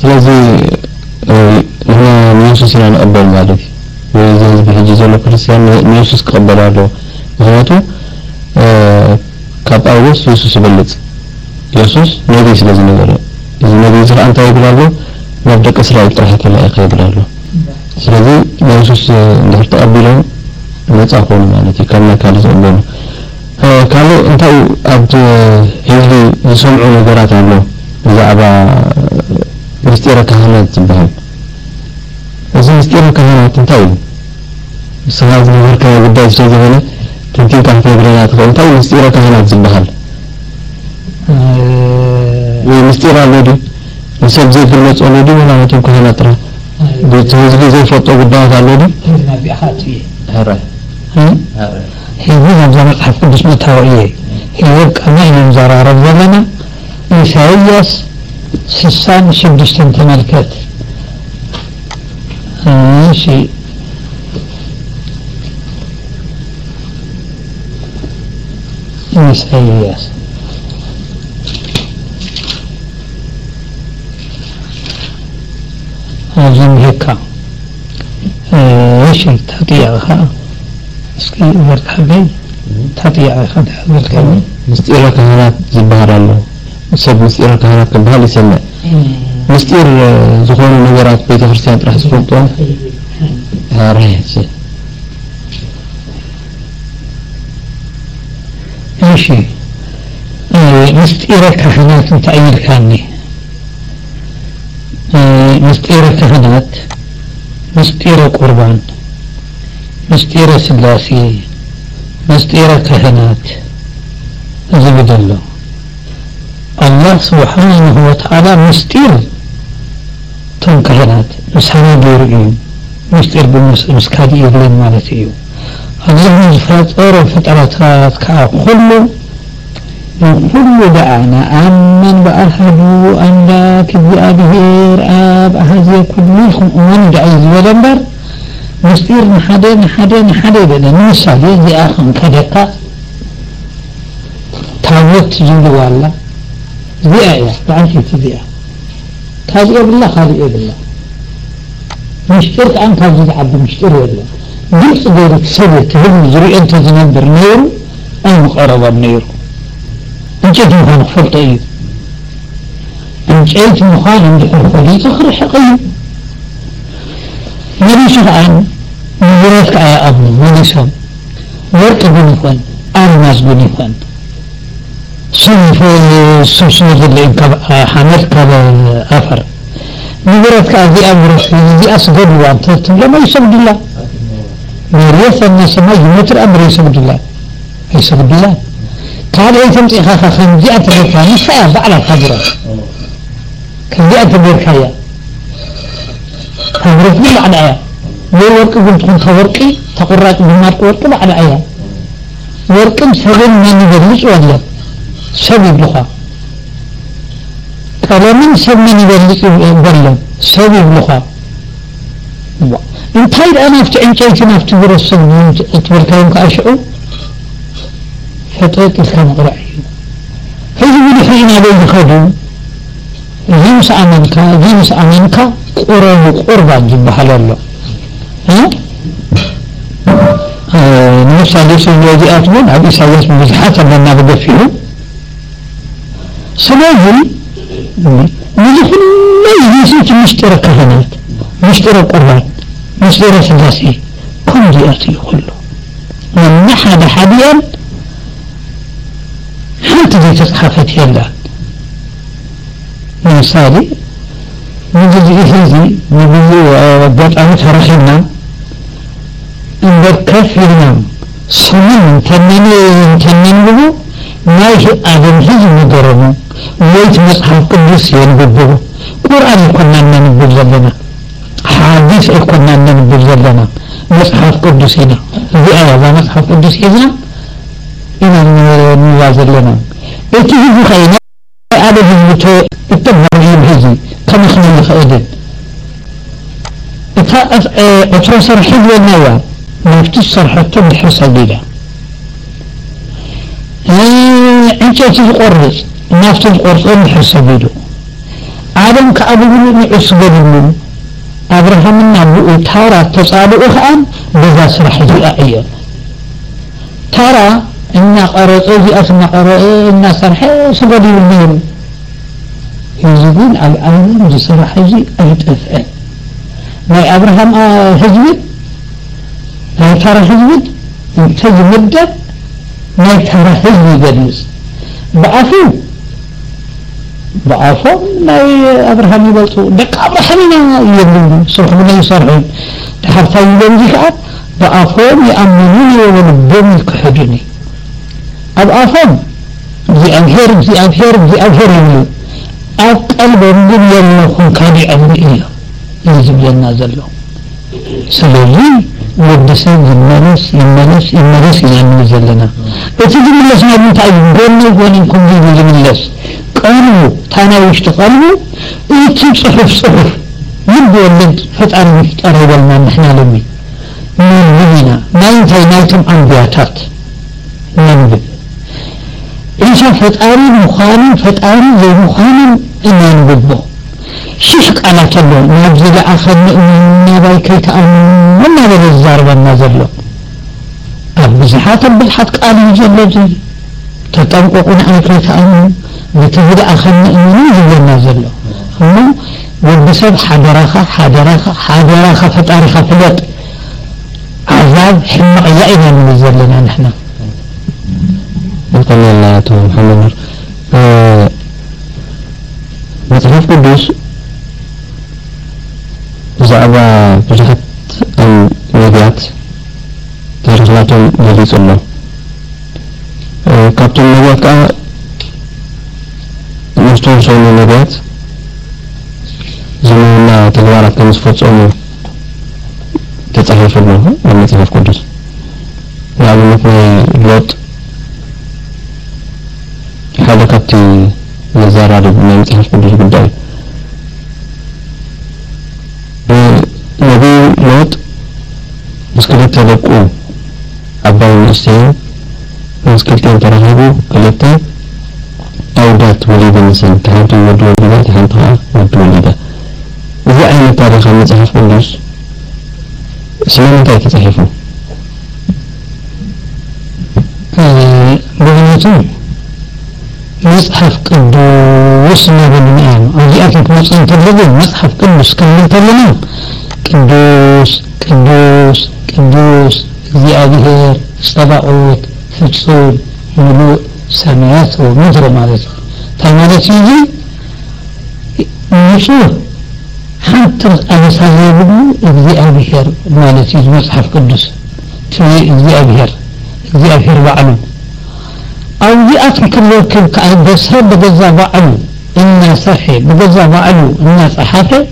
ስለዚ ንሕና ንየሱስ ኢና ንቕበል ማለት እዩ። ወይ እዚ ህዝቢ ሕጂ ዘሎ ክርስትያን ንየሱስ ክቕበል ኣለዎ ምክንያቱ ካብ ጳውሎስ የሱስ ይበልፅ። የሱስ ነቢይ ስለ ዝነበረ እዚ ነቢይ እዚ ከዓ እንታይ ይብል ኣሎ? ናብ ደቂ እስራኤል ጥራሕ ስለዚ ንየሱስ እንድሕር ተቐቢሎም ነፃ ኮኑ ማለት እዩ ከምና ካልእ ዝቕበሉ ካልእ እንታይ ኣብቲ ህዝቢ ዝሰምዑ ነገራት ኣሎ ብዛዕባ ምስጢረ ካህናት ዝበሃል እዚ ምስጢረ ካህናት እንታይ እዩ ንስኻ ዝነበርከ ጉዳይ ስለ ዝኾነ ትንቲንካ ክትነግረና ትኽእል እንታይ ምስጢረ ካህናት ዝበሃል ወይ ምስጢር ኣሎ ድዩ ንሰብ ዘይግለፀሉ ድዩ ናበቶም ካህናት ጥራሕ ቤት ህዝቢ ዘይፈልጦ ጉዳያት ኣሎ ድዩ ነቢያት እየ ሕራይ ሕዚ ናብዛ መፅሓፍ ቅዱስ ምእታዊ እየ ሂወት ቀማ ኢና ንዘራረብ ዘለና ኢሳይያስ ስሳን ሽዱሽተን ተመልከት እሺ ኢሳይያስ شيء تطيع خا اسكي عمر حقي تطيع خا ورد كمي مستير كهانات زبهر الله سب مستير كهانات كبهال يسمع إيه. مستير آه، زخون نورات بيت خرسيان راح سفلتوا هاريت إيه. آه، ماشي آه، مستير كهانات تعير كاني. مستير كهانات مستير قربان. ምስጢረ ስላሴ ምስጢረ ካህናት ዝብል ኣሎ አላህ ስብሓንሁ ወተዓላ ምስጢር እቶም ካህናት ምሳና ገይሩ እዩ ምስጢር ምስ ካሊእ የለን ማለት እዩ አላህ ዝፈጠሮ ፍጥረታት ከዓ ኩሉ ኩሉ ደኣ ንኣመን በኣልሓዱ ኣምላክ እግዚኣብሔር ኣብ ኣሃዘ ኩሉ ኢልኩም እሙን ደኣ እዩ ዝበለ እምበር مسير نحدي نحدي نحدي بلا نوسع دي آخم كدكا تاوت جندو والله. دي آية بعد كيف ذي آية كاذي بالله خاذي بالله. مشكلة عن كاذي عبد مشتر والله بلس غيرك سبب كهل مزري أنت تنبر نيرو أي مقربة نيرو أنت تنبر خلطة إيه. أنت أيت مخانا دحر فليت أخرح قيم weli sharcan muraadka ayaa abunison warka bunifan armaas bunifan sanfxamad kale afar مجرد هذه أمر هذه أصغر وأنت لما يسبد الله. مريض أن ما يمتر أمر يسبد الله. يسبد الله. قال أنتم إخاخ خمجة أنت بكاني فأبع على الخبرة كان بأنت بركايا لي على آية لو ورق قلت كنت ورقي تقرأت بمارك ورق على آية ورق سبب من يبلش ولا ሰብ ይብልኻ ቀለምን ሰብ መን ይበልፅ በሎ ሰብ ይብልኻ እንታይ ደኣ ናብቲ ዕንጨይቲ ናብቲ ብረት ሰብ እትበልካዮም ከዓ ሽዑ ፈጠጥ ኢልካ ምቕራዕ እዩ ሕዚ ብድሕሪ ናበይ ዝኸዱ እዚ ምስ ኣመንካ እዚ ምስ ኣመንካ ቁረቡ ቁርባን ዝበሃል ኣሎ ንምሳሌ ሰብ እዚኣት እውን ኣብ ኢሳያስ ብብዝሓት ኣለና ብገፊሉ ስለዚህ እነዚህ ሁሉ የሴት ምስጢረ ካህናት ምስጢረ ቁርባን ምስጢረ ስላሴ ከምዚኣት እዩ ኩሉ ነና ሓደ ሓዲአን ሓንቲ ዘይተፃሓፈት የላን ለምሳሌ እንግዲህ ይሄ ነብዩ አጋጣሚ ተረኺና እንደ ከፍ ስሙን ተመን ተመን ብሎ ናይ አደም ህዝ ንገረሙ ወይት መጽሐፍ ቅዱስ የንብብሩ ቁርአን እኮና እናንብብ ዘለና ሓዲስ እኮና እናንብብ ዘለና መጽሐፍ ቅዱስ ኢና እዚኣ ያዛ መጽሐፍ ቅዱስ ሒዝና ኢና ንዋ ዘለና እቲ ህዝቢ ኸይና ኣደ ህዝቢ እተመርሒም ህዝቢ كمخمن خيدن إتا صرحي ونوى نفتي صرحة بحصة ليلة أنت تقرز نفتي القرز بحصة ليلة عالم كأبو من عصبة من أبراهام النبي ترى تصالح أخان بذا صرحة الأعيان ترى إنا قرأت إذا أسمع قرأت إنا صرحة سبب المهم እዚ ግን ኣብ ዓለም ዝስራሕ እዚ ኣይጠፍአን ናይ ኣብርሃም ህዝብን ናይ ታራ ህዝብን እንተዝምደብ ናይ ታራ ህዝቢ ይገልፅ ብኣፉ ብኣፎም ናይ ኣብርሃም ይበልፁ ደቂ ኣብርሃም ኢና የብሉ ስርሕብና ይሰርሑ ድሓርታይ ይብሎም እዚ ከዓ ብኣፎም ይኣምኑን የወልቦም ይክሕዱኒ ኣብ ኣፎም እግዚኣብሔር እግዚኣብሔር እግዚኣብሔር ይብሉ ኣብ ቀልቦም ግን የለኹም ካሊእ ኣምሪ እዮም እዩ ዝብለና ዘሎ ስለዚ ወዲ ሰብ ይመለስ ይመለስ ይመለስ ኢና ንብል ዘለና እቲ ዝምለስ ናብ ምንታይ እዩ ጎነይ ጎኒንኩም ድዩ ዝምለስ ቀልቡ እታ ናይ ውሽጢ ቀልቡ እቲ ፅሑፍ ፅሑፍ ልቢ ወለድ ፈጣሪ ምፍጠር ይበልና ንሕና ሎሚ መንብብ ኢና ናይ እንታይ ናይቶም ኣንብያታት መንብብ ዒሳ ፈጣሪ ምዃኑን ፈጣሪ ዘይምዃኑን እናንብቦ ሽሽ ቃላት ኣሎ ናብ ዝለኣኸኒ ናባይ ከይተኣምኑ እናበለ ዝዛርበና ዘሎ ኣብ ብዙሓት ኣብ ብዙሓት ቃል እዩ ዘሎ እዚ ተጠንቀቁ ንኣይ ከይተኣምኑ ነቲ ዝለኣኸኒ እምኑ ዝብለና ዘሎ እሞ ወዲ ሰብ ሓደራኻ ሓደራኻ ሓደራኻ ፈጣሪኻ ፍለጥ ዓዛብ ሕማቕ እያ ኢና ንብል ዘለና ንሕና ይቀለልና አቶ መሐመድ ኑር መጽሐፍ ቅዱስ ብዛዕባ ብዙሓት ነቢያት ታሪክናቶም ገሊጹ ኣሎ ካብቶም ነቢያት ከዓ ንዝተወሰኑ ነቢያት ዘመንና ተግባራት ከም ዝፈፀሙ ተጻሒፉ ኣሎ ኣብ መጽሐፍ ቅዱስ ንኣብነት ናይ ሎጥ ሓደ ካብቲ ዘዘራርብ ናይ መጽሓፍ ቅዱስ ጉዳይ ነቢዩ ሎጥ ምስ ክልተ ደቁ ዓባይ ንእስተይን ምስ ክልተን ተራኺቡ ክልተ ኣውዳት ወሊደ ምስን እቲ ሓንቲ ወዲ ወሊዳ እቲ ሓንቲ ከዓ ወዲ ወሊዳ እዚ ዓይነት ታሪክ ኣብ መጽሓፍ ቅዱስ ስለምንታይ ተጻሒፉ ብእውነቱ መጽሐፍ ቅዱስ እናበልና እዮም ኣብዚኣቶም ክመፅእ እንተለዉ መጽሐፍ ቅዱስ ክንብል ከለና ቅዱስ ቅዱስ ቅዱስ እግዚኣብሔር ፀባኦት ፍጹም ሙሉእ ሰማያት ወምድሪ ማለት እዩ እንታይ ማለት እዩ እዚ ንጹህ ሓንቲ ኣበሳ ዘይብሉ እግዚኣብሔር ማለት እዩ መጽሓፍ ቅዱስ እቲ እግዚኣብሔር እግዚኣብሔር ባዕሉ أو يأتيك الوكيل كأبسها بجزا وعلو إنا صحي بجزا وعلو إنا صحافة.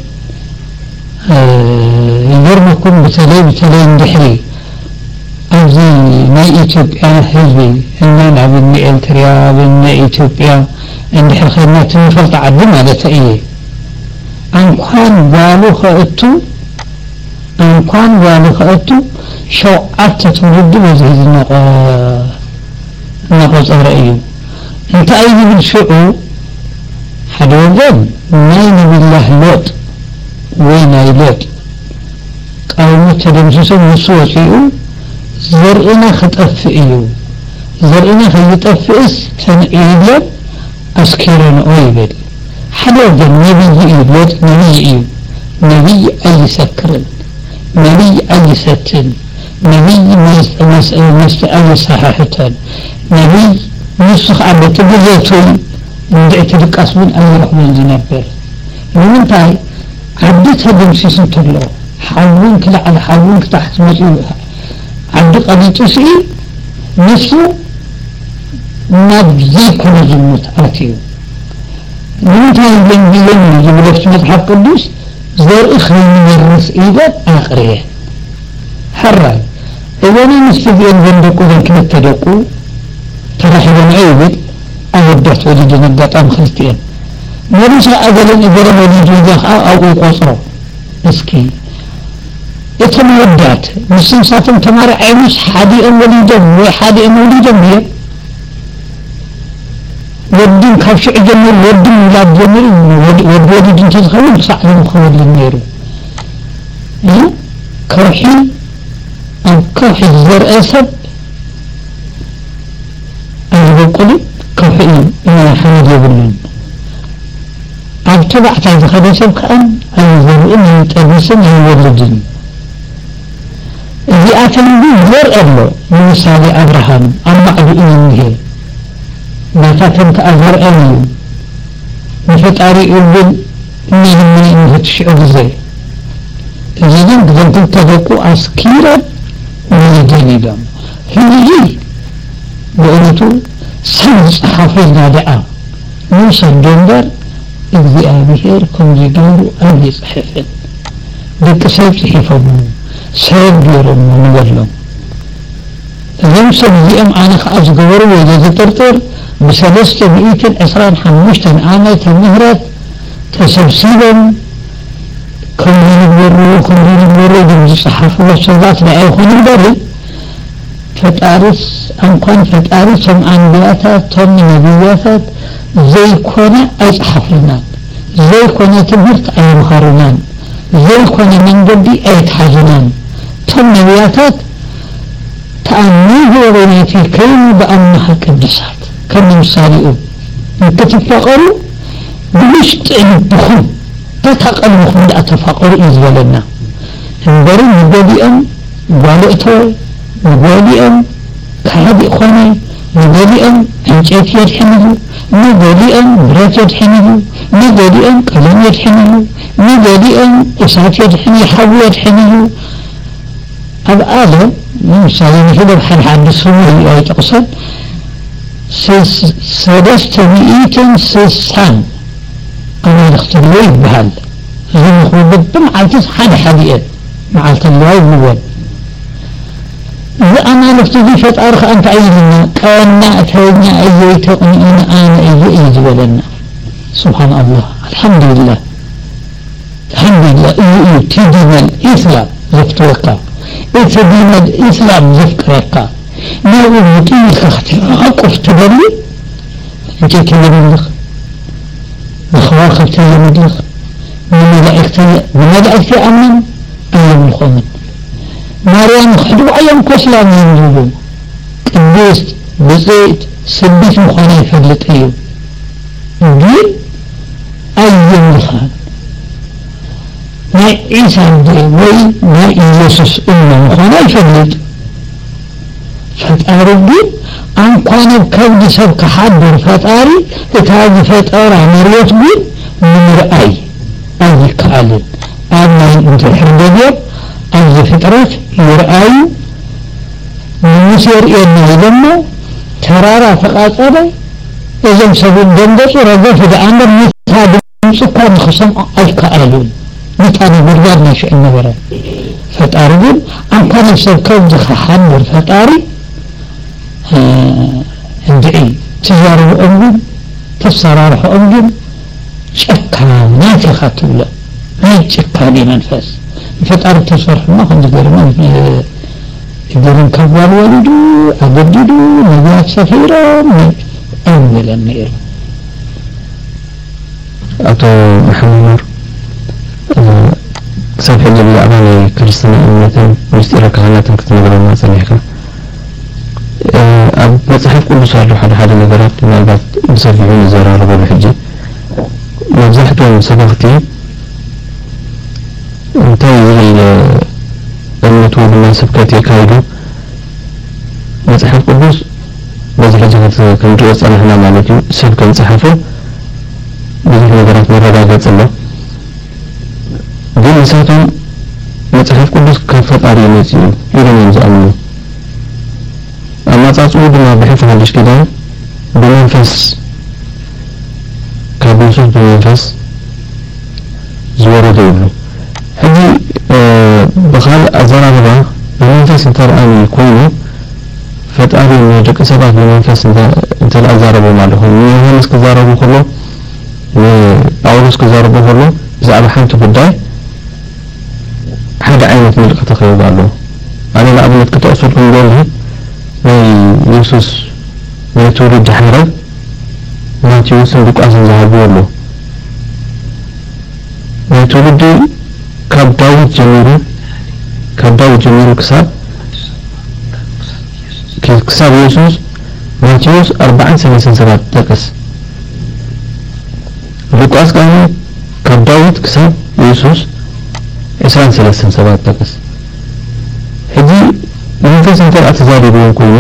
آه، يرمكم بتلي بتلي اندحري أو زي ناي إثيوبيا حزبي نعم إنا نعبد نئل تريا بنا إثيوبيا اندحر خيرنا تنفلت عدم هذا تأيه أنقان والو خأتو أنقان والو شو شوعات تتولد بزهد النقاط. نقص رأيه أنت أيضا بالشعو حد وقل مين بالله لوت وين أي لوط؟ قومه تدمسسوا نسوا شيئو زرئنا خطف ايو زرئنا خيطف اس كان أيضا اسكيرن أويبل. حد وقل نبي لوت نبي ايو نبي أي سكرن. نبي أي ستن. نبي مس مس مس أي صححتن ነቢይ ንሱ ከዓ በቲ ግዘቱን እንድዕ ትድቃስ እውን ኣይረኽቦን ዝነብር ንምንታይ ዓዲ ተደምሲሱ እንተሎ ሓውን ክላዕሊ ሓውን ክታሕቲ መፅኡ ዓዲ ቀሊጡ ስኢ ንሱ ናብ ዘይኮነ ዝሙት ኣትዩ ንምንታይ ብለን ዝብለፍቲ መፅሓፍ ቅዱስ ዘርኢ ከይንወርስ ኢለን ኣቕርየ ሕራይ እወነ ምስቲ እዚአን ዘን ደቁ ዘን ክልተ ደቁ ተራሒበን ይብል ኣወዳት ወሊድን ኣጋጣሚ ክልቲአን መሪሳ ኣገለን እገረን ወሊዱ እዛ ከዓ ኣብኡ ቆፅሮ እስኪ እቶም ወዳት ምስ ንሳቶም ተማርዐይሙስ ሓዲኦም ወሊዶም ወይ ሓዲኦም ወሊዶም እየን ወድን ካብ ሽዑ ጀሚሩ ወድን ውላድ ጀሚሩ ወዲ ወሊድ እንተዝኸውን ክሳዕ ሎም ክወልድ ነይሩ ከውሒ ኣብ ከውሒ ዝዘርአ ሰብ ኣብ ተባዕታይ ዝኸደ ሰብ ከዓን ኣይዘርኡን ኣይጠቢስን ኣይወልድን እዚኣቶም ግን ዘር ኣሎ ንምሳሌ ኣብርሃም ኣብ ባዕዱ እዩ እኒሄ ናታቶም ከዓ ዘርአን እዩ ንፈጣሪኡ ግን እናልመነ እዩ ትሽዑ ግዜ እዚ ግን ግዘን ክልተ ደቁ ኣስኪረን ወሊደን ኢሎም ሕጂ ብእውነቱ ሰብ ዝፀሓፈልና ደኣ ንውሰድ ዶንበር እግዚኣብሔር ከምዚ ገይሩ ኣይፅሕፍን ደቂ ሰብ ፅሒፎሙ ሰብ ገይሮሞ ንበሎም እዞም ሰብ እዚኦም ኣነ ከዓ ዝገበሩ ወይ ዝጥርጥር ብሰለስተ ሚእትን ዕስራን ሓሙሽተን ዓመተ ምህረት ተሰብሲቦም ከምዚ ንግበሩ ከምዚ ንግበሩ ግን ዝፀሓፍሎ ሰባት ናይ ኣይኮኑ በሪ ፈጣሪስ እንኳን ፈጣሪ ቶም አንቢያታት ቶም ነቢያታት ዘይኮነ ኣይፀሓፍልናን ዘይኮነ ትምህርት ኣይምሃሩናን ዘይኮነ መንገዲ ኣይትሓዙናን ቶም ነቢያታት ተኣሚኑ ወበይናቲ ከይኑ ብኣምናኸ ቅዱሳት ከም ምሳሌኡ እንትትፋቐሩ ብውሽጢ ልብኹም ተታቐልምኹም ዳኣ ተፋቐሩ እዩ ዝበለና እምበሪ ንገሊኦም ጓልእቶ ንገሊኦም ካሃዲእ ኮነ ንገሊኦም ዕንጨይቲ የድሕንሉ ንገሊኦም ብረት የድሕንሉ ንገሊኦም ቀለም የድሕንሉ ንገሊኦም እሳት የድሕን ይሓዊ የድሕንሉ ኣብ ዓለም ንምሳሌ ንሕደብ ሓደ ሓድስ ስሙ ኣይጠቕሰን ሰለስተ ሚኢትን ስሳን ኣማልክቲ ኣለዎ ይበሃል ዝምኽብሉ ብመዓልቲ ሓደ ሓደ እየን መዓልቲ ኣለዋ ይብልዎን زأنا لفتذي فتار خان تعيدنا كونا أتهينا أيي تقنعنا أنا أيي أيي ولنا سبحان الله. الحمد لله. الحمد لله. أيي أيي تدين الإسلام زفتوكا إتدين الإسلام زفكركا ما أبوكي خختي أقف تبني أنت تبني لك وخواخر تبني لك وملائكتي وملائكتي أمن. أيام الخمن ማርያም ክሕድዋዕዮም ኮስላም እዮም ዝብሉ ቅድስት ብፅኢት ስቢት ምዃነ ይፈልጥ እዩ ግን ኣየምልኻን ናይ ዒሳ ወይ ናይ ኢየሱስ እሞ ምዃነ ይፈልጥ ፈጣሪ ግን እንኳን ከብዲ ሰብ ክሓድር ፈጣሪ እታ ዝፈጠራ መርየት ግን ንምርኣይ ኣይከኣልን ኣብ ናይ እንድሕር ገቢኦም ኣብዚ ፍጥረት ይርአዩ ንሙሴ የርእየና ኢሎሞ ተራራ ተቃፀለ እዞም ሰብ ደንገፁ ረገፍ ደኣ እምበር ንታ ድምፂ እኳ ንክሰምዖ ኣይከኣሉን ንታ ነጎድጓድ ናይ ሽዑ ነበረ ፈጣሪ ግን እንኳን ሰብ ከብዚ ክሓድር ፈጣሪ እንድዒ ትዛረብኦም ግን ተሰራርሐኦም ግን ጨካናት ኢኻ ትብሎ ናይ ጭካኔ መንፈስ ፈጣሪ ተሰርሑማ ከምዚ ገይሮማ እግርን ከዋል ወሊዱ ኣገዲዱ ነቢያት ሰፊሮም ኣይበለን ነይሩ ኣቶ መሐመድ ኑር ክሳብ ሕጂ ብዛዕባ ናይ ክርስትና እምነትን ምስጢረ ካህናትን ክትነግረና ፀኒሕካ ኣብ መፅሓፍ ቅዱስ ኣሎ ሓደ ሓደ ነገራት ምናልባት ብሰፊሑ ንዘራረበሉ ሕጂ መብዛሕትኦም ሰበኽቲ እንታይ ዝብል እምነት ወይ ድማ ስብከት የካይዱ መፅሓፍ ቅዱስ በዚ ሕጂ ክንሪኦ ፀናሕና ማለት እዩ ሰብ ከም ፀሓፈ ብዙሕ ነገራት መረጋገፅ ኣሎ ግን ንሳቶም መፅሓፍ ቅዱስ ካብ ፈጣሪ መፅ እዩ ኢሎም እዮም ዝኣምኑ ኣማፃፅኡ ድማ ብሕፊ ሓዱሽ ኪዳን ብመንፈስ ካብ የሱስ ብመንፈስ ዝወረደ ይብሉ ሕጂ ብካልእ ኣዘራርባ ብመንፈስ እንተረኣኒ ኮይኑ ፈጣሪ ንደቂ ሰባት ብመንፈስ እንተኣዛረቦም ኣለኹም ንዮሃንስ ክዛረቡ ከሎ ንጳውሎስ ክዛረቡ ከሎ ብዛዕባ ሓንቲ ጉዳይ ሓደ ዓይነት መልእኽቲ ክህቡ ኣለዎ ኣነ ንኣብነት ክተቕሰልኩም ደሊ ናይ የሱስ ናይ ትውልዲ ሓረግ ማቴዎስን ሉቃስን ዝሃብዎ ኣሎ ናይ ትውልዲ ካብ ዳዊት ጀሚሩ ከአባ ጀመሩ ክሳብ ክሳብ ኢየሱስ ማቴዎስ 40:37 ጠቀስ ሉቃስ ጋር ከዳዊት ክሳብ ኢየሱስ 21:37 ጠቀስ ሕጂ መንፈስ እንተር አተዛሪ ቢሆን ኮይኑ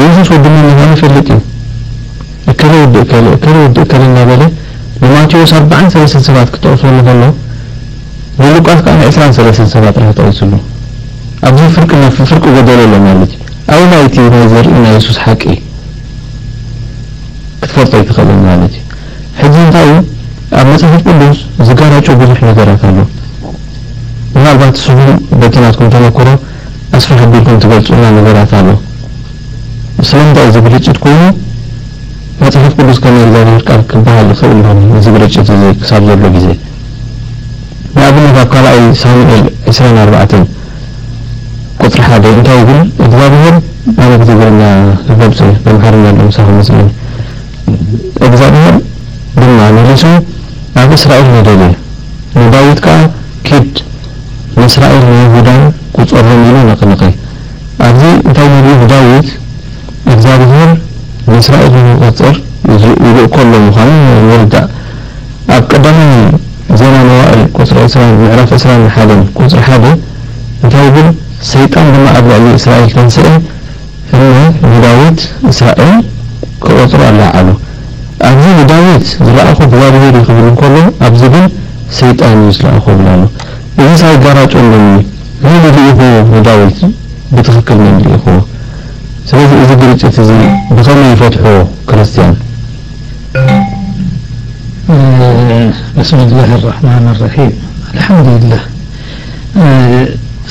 ኢየሱስ ወድና ምናምን ይፈልጥ እከለ ወደ እከለ እከለ ወደ እከለ እናበለ ለማቴዎስ 40:37 ክጠቅሶ ለፈለው ከዓ ዕስራን ሰለስተን ሰባት ጥራሕ ጠቂሱሉ ኣብዚ ፍርቂ ፍርቂ ጎደሎ ማለት እዩ ኣብ ናይቲ ናይ ዘርኢ ናይ የሱስ ሓቂ? ክትፈልጦ ይትኽእልን ማለት ሕጂ እንታይ ኣብ መፅሓፍ ቅዱስ ዝጋራጮ ብዙሕ ነገራት ኣሎ ምናልባት ስኹም በቲ ናትኩም ተመክሮ ኣስፋ ሓቢልኩም ትገልፁና ነገራት ኣሎ ስለምንታይ እዚ ብልጭት ኮይኑ መፅሓፍ ቅዱስ ከመይ እግዚኣብሔር ቃል ክበሃል ይኽእል ዶ እዚ ብልጭት እዚ ክሳብ ዘሎ ግዜ ንኣብነት ኣብ ካልኣይ ሳሙኤል 24 ቁጥሪ ሓደ እንታይ ይብል እግዚኣብሔር ኣነ ብትግርኛ ክገልፆ በምሓርኛ ለምሳኹ መስለኒ እግዚኣብሔር ድማ መሊሱ ኣብ እስራኤል ነደለ ንዳዊት ከዓ ኪድ ንእስራኤል ንይሁዳን ቁፀሮም ኢሉ መዋእል ቁፅሪ ዕስራን ምዕራፍ ዕስራን ሓደን ቁፅሪ ሓደ እንታይ ይብል ሰይጣን ድማ ኣብ ልዕሊ እስራኤል ተንስአ እና ንዳዊት እስራኤል ክቆፅሩ ኣለዓሉ ኣብዚ ንዳዊት ዝለኣኹ እግዚኣብሔር እዩ ክብል እንከሎ ኣብዚ ግን ሰይጣን እዩ ዝለኣኹ ይብል ኣሎ እዚ ሳይጋራጮሎም መን ልኢኹ ንዳዊት ብትክክል መን ልኢኽዎ ስለዚ እዚ ግርጭት እዚ ብኸመይ ይፈትሖ ክርስቲያን بسم الله الرحمن الرحيم الحمد لله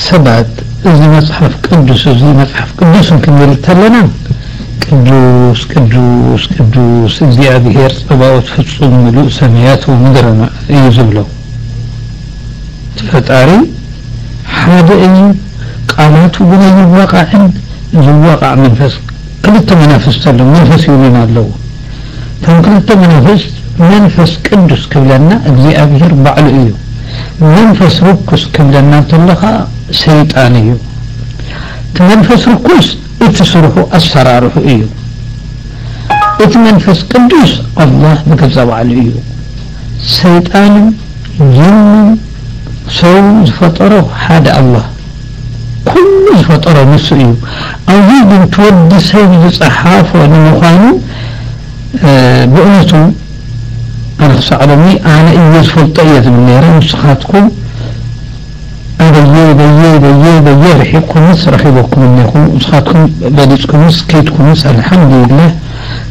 ሰባት እዚ መፅሓፍ ቅዱስ እዚ መፅሓፍ ቅዱስ ክንብል ከለና ቅዱስ ቅዱስ ቅዱስ እግዚኣብሔር ፀባኦት ፍጹም ምሉእ ሰማያት ወምድር እዩ ዝብሎ ፈጣሪ ሓደ እዩ ቃላቱ ግን ኣይዋቃዕን ዝዋቃዕ መንፈስ ክልተ መናፍስት ኣሎ መንፈስ ይብሉን ኣለዎ እቶም ክልተ መናፍስት መንፈስ ቅዱስ ክብለና እግዚኣብሔር ባዕሉ እዩ መንፈስ ርኩስ ክብለና እንተለኻ ሰይጣን እዩ እቲ መንፈስ ርኩስ እቲ ስርሑ ኣሰራርሑ እዩ እቲ መንፈስ ቅዱስ ኣላህ ብገዛ ባዕሉ እዩ ሰይጣንን ጅንን ሰው ዝፈጠሮ ሓደ ኣላህ ኩሉ ዝፈጠሮ ንሱ እዩ ኣብዚ ግን ትወዲ ሰብ ዝፀሓፎ ንምዃኑ ብእውነቱ أنا صعدني أنا إيه سلطية من نيران وسخاتكم هذا يوبا يوبا يوبا يرحبكم يسرحبكم منكم. وسخاتكم بلدكم سكيتكم الحمد لله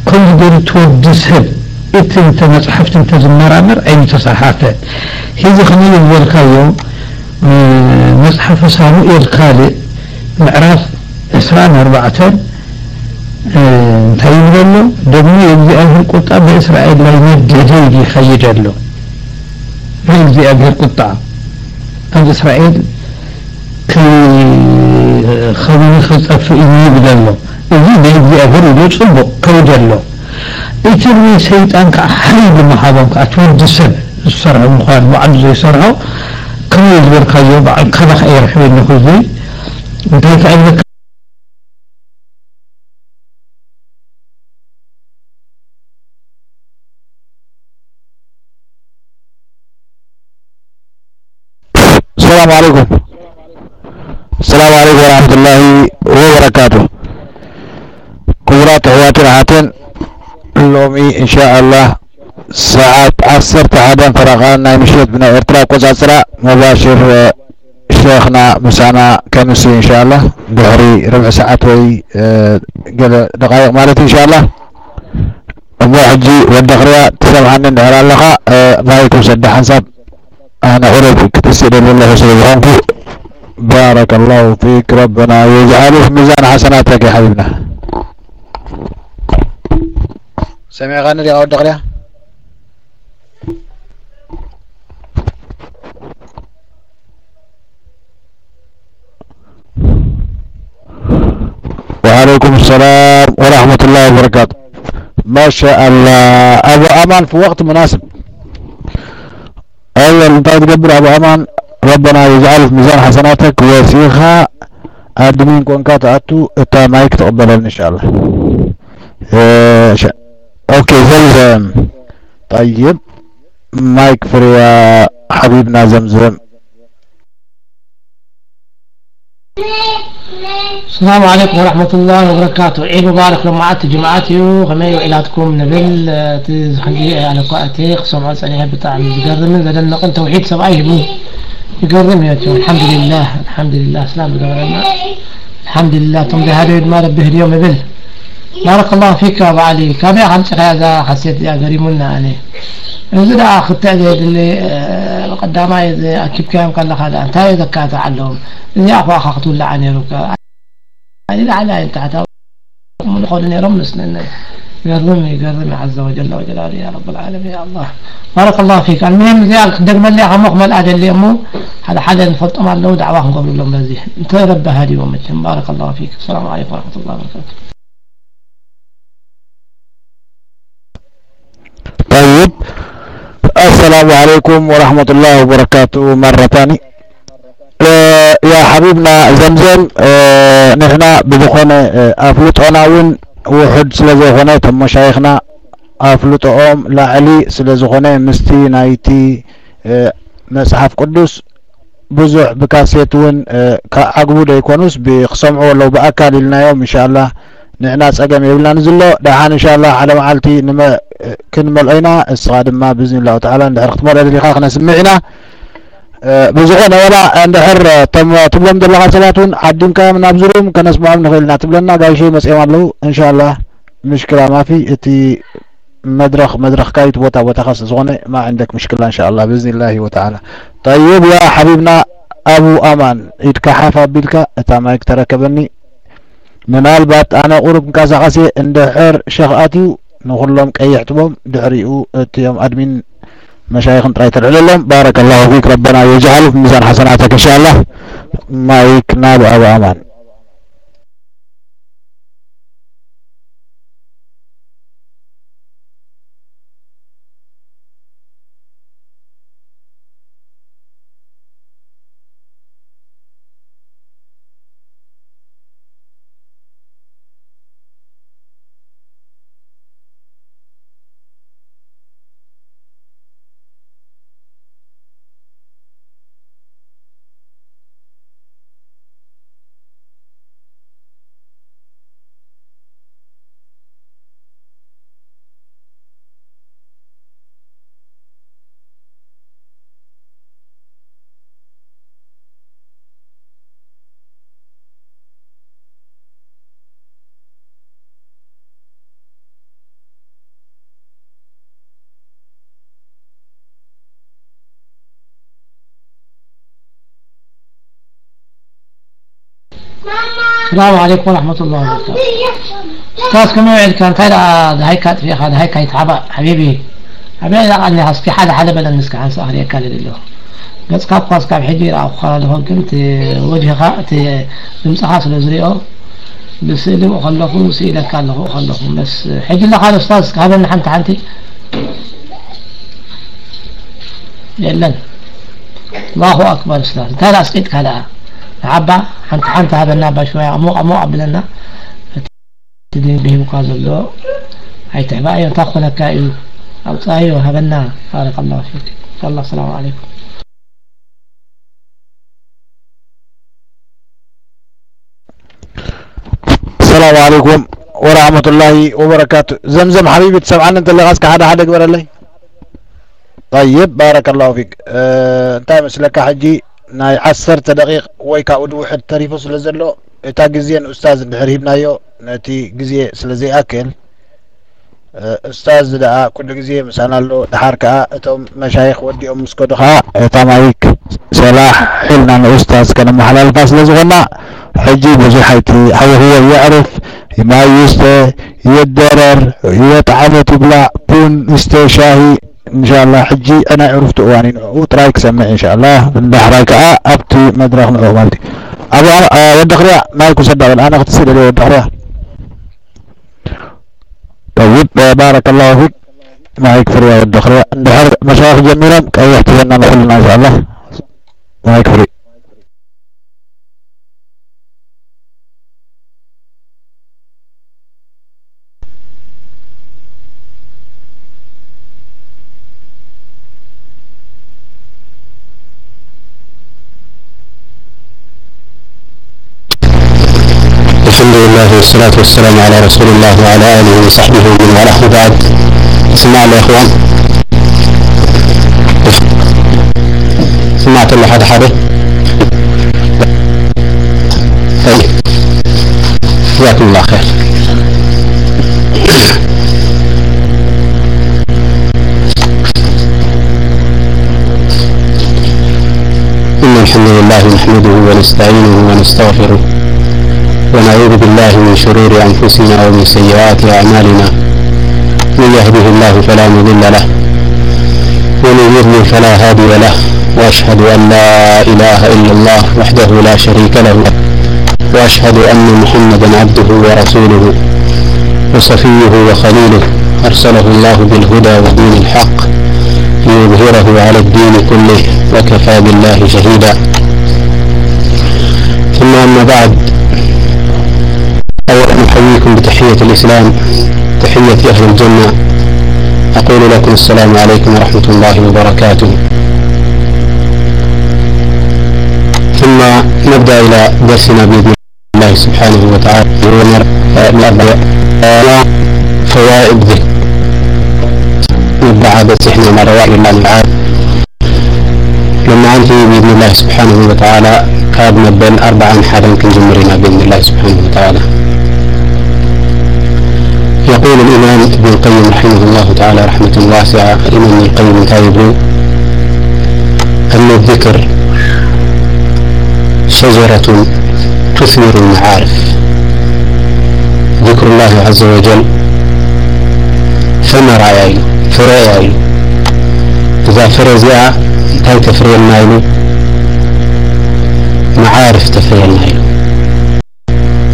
كل دير تود سهب إت أنت مصحفت أنت زمرامر أي متصحافة هذا خليل الوركايو مصحف سامو إركالي معرف عشران أربعة. እንታይ ይብለሎ ደግሞ የእግዚአብሔር ቁጣ በእስራኤል ላይ ነደደ ይኸይድ ኣሎ ናይ እግዚኣብሔር ቁጣ ኣብ እስራኤል ክኸውን ክፀፍእ እዩ ይብል ኣሎ እዚ ናይ እግዚኣብሔር ኢሉ ፅቡቅ ከይድ ኣሎ እቲ ናይ ሰይጣን ከዓ ሓይሊ መሃቦም ከዓ ትወዲ ሰብ ዝሰርሖ ምኳኑ ባዕሉ ዘይሰርሖ ከመይ ዝበልካዮ በዓል ካባኸ የርሕበኒ ክዙ እንታይ ከዓ السلام عليكم. السلام عليكم ورحمة الله وبركاته. كبرات أخواتنا هاتين لومي إن شاء الله ساعات عصرت عدن فرغانا مشيت بنا إرترا قزازرا مباشر آه، شيخنا مسانا كنسي إن شاء الله. ظهري ربع ساعات وي آه، دقائق مالتي إن شاء الله. أبو حجي والدغرية تسمعني على اللقاء آه، ما يكون سد حسب أنا أريد كتسير لله سبحانه بارك الله فيك ربنا يجعله في ميزان حسناتك يا حبيبنا. سمع غني يا أود غريا وعليكم السلام ورحمة الله وبركاته. ما شاء الله. أبو أمان في وقت مناسب. أول انت تقبل أبو أمان. ربنا يجعل في ميزان حسناتك. وسيخها أدمين كون كاتعتو إتا مايك تقبل إن شاء الله. إيه شا. أوكي زمزم. طيب. مايك يا حبيبنا زمزم. السلام عليكم ورحمة الله وبركاته. عيد مبارك لمعات جماعتي وخمي وإلاتكم نبل تزحنجي على قائتي خصوم عساني بتاع يقرم من زدن نقل توحيد سبعي بو يقرم يا جو الحمد لله الحمد لله. سلام بدورنا الحمد لله. تم ده هذا ما ربه اليوم بل بارك الله فيك علي. كم يا خمسة هذا حسيت يا أنا نزل أنت إذا كانت تعلم. إني اخو اخذت ولا عني ركا يعني لا على أنت حتى من قول إني رمس لأن يقرمي يقرمي عز وجل وجلاله يا رب العالمين يا الله. بارك الله فيك. المهم زي دقم اللي عمق ما الادل اللي هذا حدا نفط أمر له دعواهم قبل لهم بزيه أنت رب ومتهم بارك الله فيك. السلام عليكم ورحمة الله وبركاته. طيب. السلام عليكم ورحمة الله وبركاته مرة ثانية. آه، يا حبيبنا زمزم آه، نحن نحنا آه، أفلوت أناوين وحد سلزخونا تم مشايخنا أفلوت أوم لعلي سلزخونا مستي نايتي مسحف قدس بزوح بكاسيتون ون كعقبو ديكونوس بخصمعو لو بأكال لنا يوم إن شاء الله. ንዕና ፀገም የብልናን ዘሎ ድሓን እንሻ ላ ሓደ መዓልቲ ክንመልኦ ኢና እስኻ ድማ ብዝንላሁ ተዓላ እንድሕር ክትመልኦ ደሊኻ ክነስምዕ ኢና ብዝኾነ ወላ እንድሕር እቶም ትብሎም ዘለካ ሰባት እውን ዓዲምካዮም ናብ ዝሩም ከነስምዖም ንኽእል ኢና ትብለና ጋይሸ መፅኦም ኣለዉ እንሻ ላ ምሽክላ ማፊ እቲ مدرخ مدرخ كايت بوتا بوتا خاص زغني ما عندك مشكلة إن شاء الله بإذن الله وتعالى طيب يا حبيبنا أبو أمان إدك حافا بيلك أتامايك تركبني من البات أنا قرب كاسا خاسي اندحر شغاتي نخلهم كي يحتبهم دعريو تيوم أدمين مشايخ طريت العلم بارك الله فيك ربنا يجعل في ميزان حسناتك إن شاء السلام عليكم ورحمة الله وبركاته. أستاذ كم يوعد كان في هذا هاي كانت حبا حبيبي. حبيبي أني هسكي حدا حدا بدل نسك عن سهر يكال لله بس كاب خاص كاب حجير أو خالد هون كنت وجه خاء بمسحاس الأزريو بس اللي مخلفون سيلة كان له خلفون بس حج الله قال أستاذ هذا اللي حنت يلا الله أكبر أستاذ. ترى أسقيت كذا عبا حنت حنت هذا النابا شوية أمو أمو قبلنا تدين به مقازل له هاي تعبا أيوة تأخذ كائن أو أيوة هبنا بارك الله فيك. شاء الله السلام عليكم. السلام عليكم ورحمة الله وبركاته. زمزم حبيبي تسمعنا؟ أنت اللي غاسك حدا حدا قبل لي؟ طيب بارك الله فيك. أه أنت مسلك حجي. ናይ ዓሰርተ ደቂቕ ወይ ካብኡ ድውሕድ ተሪፉ ስለ ዘሎ እታ ግዜ ንኡስታዝ እንድሕር ሂብናዮ ነቲ ግዜ ስለ ዘይኣክል ኡስታዝ ደኣ ኩሉ ግዜ ምሳና ኣሎ ድሓር ከዓ እቶም መሻይኽ ወዲኦም ምስ ከዱ ከዓ እታ ማይክ ሰላሕ ሒልና ንኡስታዝ ከነመሓላልፋ ስለ ዝኾና ሕጂ ብዙሕ ኣይቲ ሓወህዎ የዕርፍ ማይ ይስተ ይደረር የጣዓመት ይብላዕ ቡን ይስተ ሻሂ إن شاء الله حجي. أنا عرفت أواني وترايك سمع إن شاء الله. بالبحر كا أبتي مدرخ نعو مالتي. أبو أه ود خريا ما يكون صدق الآن اغتسل لي ود خريا طيب بارك الله فيك. ما يكفر يا ود خريا اندحر مشايخ جميلا كي يحتفلنا محلنا إن شاء الله؟ ما يكفر. الحمد لله والصلاة والسلام على رسول الله وعلى آله وصحبه ومن والاه بعد اسمع يا إخوان. سمعت له حدا حدا طيب. جزاكم الله خير. إن الحمد لله نحمده ونستعينه ونستغفره. ونعوذ بالله من شرور أنفسنا ومن سيئات أعمالنا. من يهده الله فلا مضل له ومن يضلل فلا هادي له وأشهد أن لا إله إلا الله وحده لا شريك له وأشهد أن محمدا عبده ورسوله وصفيه وخليله. أرسله الله بالهدى ودين الحق ليظهره على الدين كله وكفى بالله شهيدا. ثم أما بعد أولا أحييكم بتحية الإسلام تحية أهل الجنة. أقول لكم السلام عليكم ورحمة الله وبركاته. ثم نبدأ إلى درسنا بإذن الله سبحانه وتعالى. فوائد ذكر. نبدأ إحنا مع روائي الله العاد لما أنت بإذن الله سبحانه وتعالى كاد بين أربعة حالا يمكن جمرنا بإذن الله سبحانه وتعالى. يقول الإمام ابن القيم رحمه الله تعالى رحمة واسعة الإمام ابن القيم تايبه أن الذكر شجرة تثمر المعارف. ذكر الله عز وجل. ثمر عينه فرع عينه إذا فرع زيعة انتهي تفريع النايل معارف تفريع النايل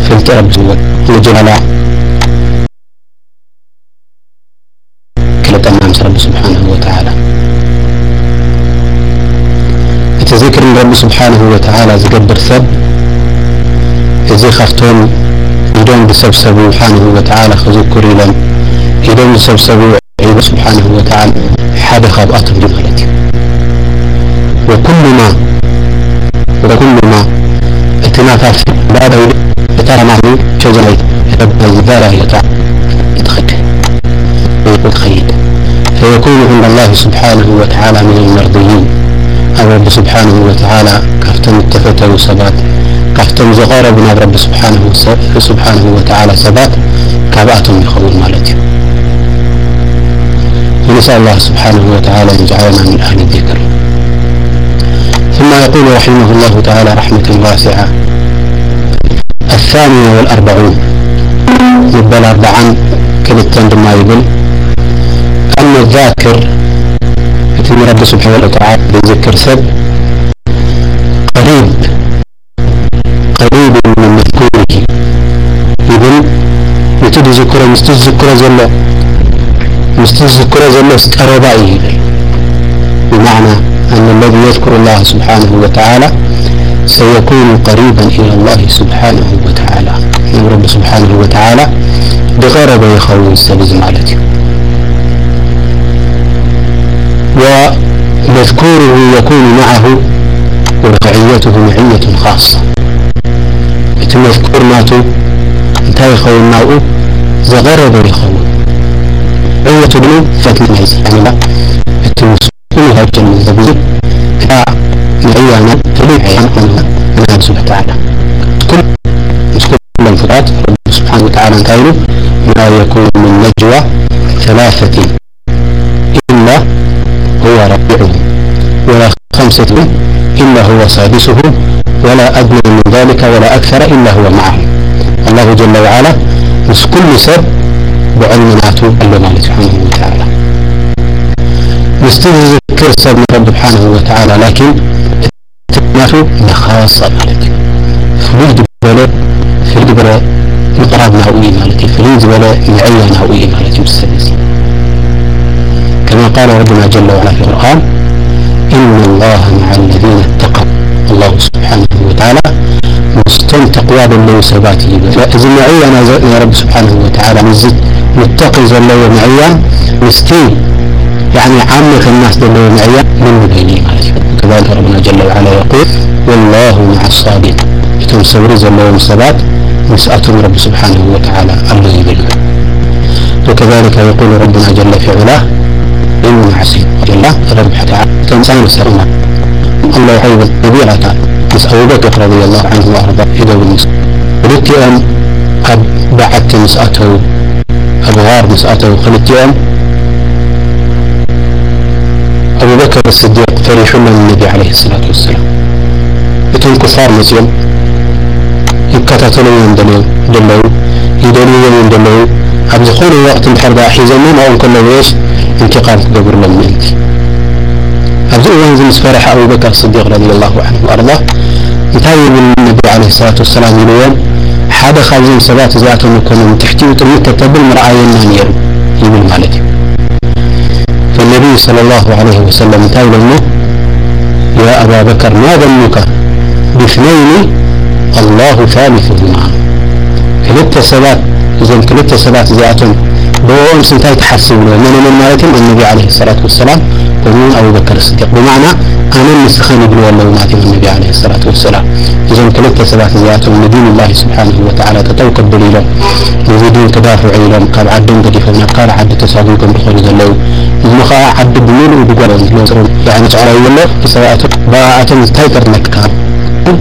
في الترب وجل رب سبحانه وتعالى زقبر سب إذا خفتهم يدوم بسبسبوا سبحانه وتعالى خذكر لهم يدوم بسبسبوا عيب سبحانه وتعالى حد خبأت بمالتي وكل ما وكل ما اتنافى بعد ترى معه شجرة رب الزبارة يتخيل. ويتخيل. فيكون عند الله سبحانه وتعالى من المرضيين. أو رب سبحانه وتعالى كفتم التفتل سبات كفتم زغار بنا رب سبحانه سبحانه وتعالى سبات كاباتهم يخون مالتي ونسأل الله سبحانه وتعالى أن يجعلنا من أهل الذكر. ثم يقول رحمه الله تعالى رحمة واسعة الثانية والأربعون. يبقى أربعا كلتين ما يقول أن الذاكر يتم رب سبحانه وتعالى بذكر سب. قريب. قريب من مذكوره يقول يتد ذكره مستذكره زله مستذكره زله قربائه بمعنى أن الذي يذكر الله سبحانه وتعالى سيكون قريبا إلى الله سبحانه وتعالى. من رب سبحانه وتعالى بغرب يخوي السبز مالته ومذكوره يكون معه ورعيته معية خاصة. مذكور ماتو؟ انتهى يخوي الناو زغرب يخوي عية ابنه فتن ميز يعني لا التمسكون هاي الجنة زبير لا معيانا فلي عيان من الله سبحانه وتعالى. كل مسكون الانفراد رب سبحانه وتعالى انتهى ما يكون من نجوى ثلاثة. خمسة إلا هو سادسهم ولا أدنى من ذلك ولا أكثر إلا هو معهم الله جل وعلا مش كل سب بعلمناته الله سبحانه وتعالى. نستذكر سب من رب سبحانه وتعالى لكن ناتو خاصة مالك فلوج دبلة في الدبلة مقراب نهوي مالك فلوج دبلة معية نهوي مالك مستنس كما قال ربنا جل وعلا في القرآن إن الله مع الذين اتقوا الله سبحانه وتعالى مستن تقوى بالله سباته إذا معي أنا يا رب سبحانه وتعالى مزد متقي زلو معي مسكين يعني عامة الناس دلو معي من بيني كذلك ربنا جل وعلا يقول والله مع الصابرين. يتم سوري زلو مسبات مسأتهم رب سبحانه وتعالى الله يبلغ. وكذلك يقول ربنا جل في علاه إن عسير الله ربح تعالى. تنسان سرنا الله يحيي النبي على تعالى بس أبو بكر رضي الله عنه وأرضاه إذا بالنسبة قلت يوم أب بعدت نسأته؟ أبغار نسأته. قلت يوم أبو بكر الصديق فريح من النبي عليه الصلاة والسلام. بتون كفار مسلم. يكتتلون من دليل. يندلوا يدلون من يندلوا عبد خون وقت الحرب دا حيزمون أو كل ويش انتقال تدبر من ملك أبز أوان زمس فرح أبو بكر الصديق رضي الله عنه وأرضاه. انتهي من النبي عليه الصلاة والسلام اليوم حدا خازن سبات زاتهم من تحتي وتمت تبل مرعايا نير يبن مالتي فالنبي صلى الله عليه وسلم انتهي له يا أبا بكر ما ظنك باثنين؟ الله ثالثهما. ثلاثة سبات إذا كلتا سبات زياتهم بوهم سنتاي تحسب له. من من مالتهم النبي عليه الصلاة والسلام ومن أبو بكر الصديق. بمعنى أنا المستخان يقول والله ماتم النبي عليه الصلاة والسلام. إذا كلتا سبات زياتهم لدين الله سبحانه وتعالى تتوكل دليلهم يزيدون تدافع لهم قال عدهم قديفهم قال عد تساقيكم بخير ذلو المخا عد بملء بقول يعني تعالى يقول له سواء باعتهم تايتر لك كان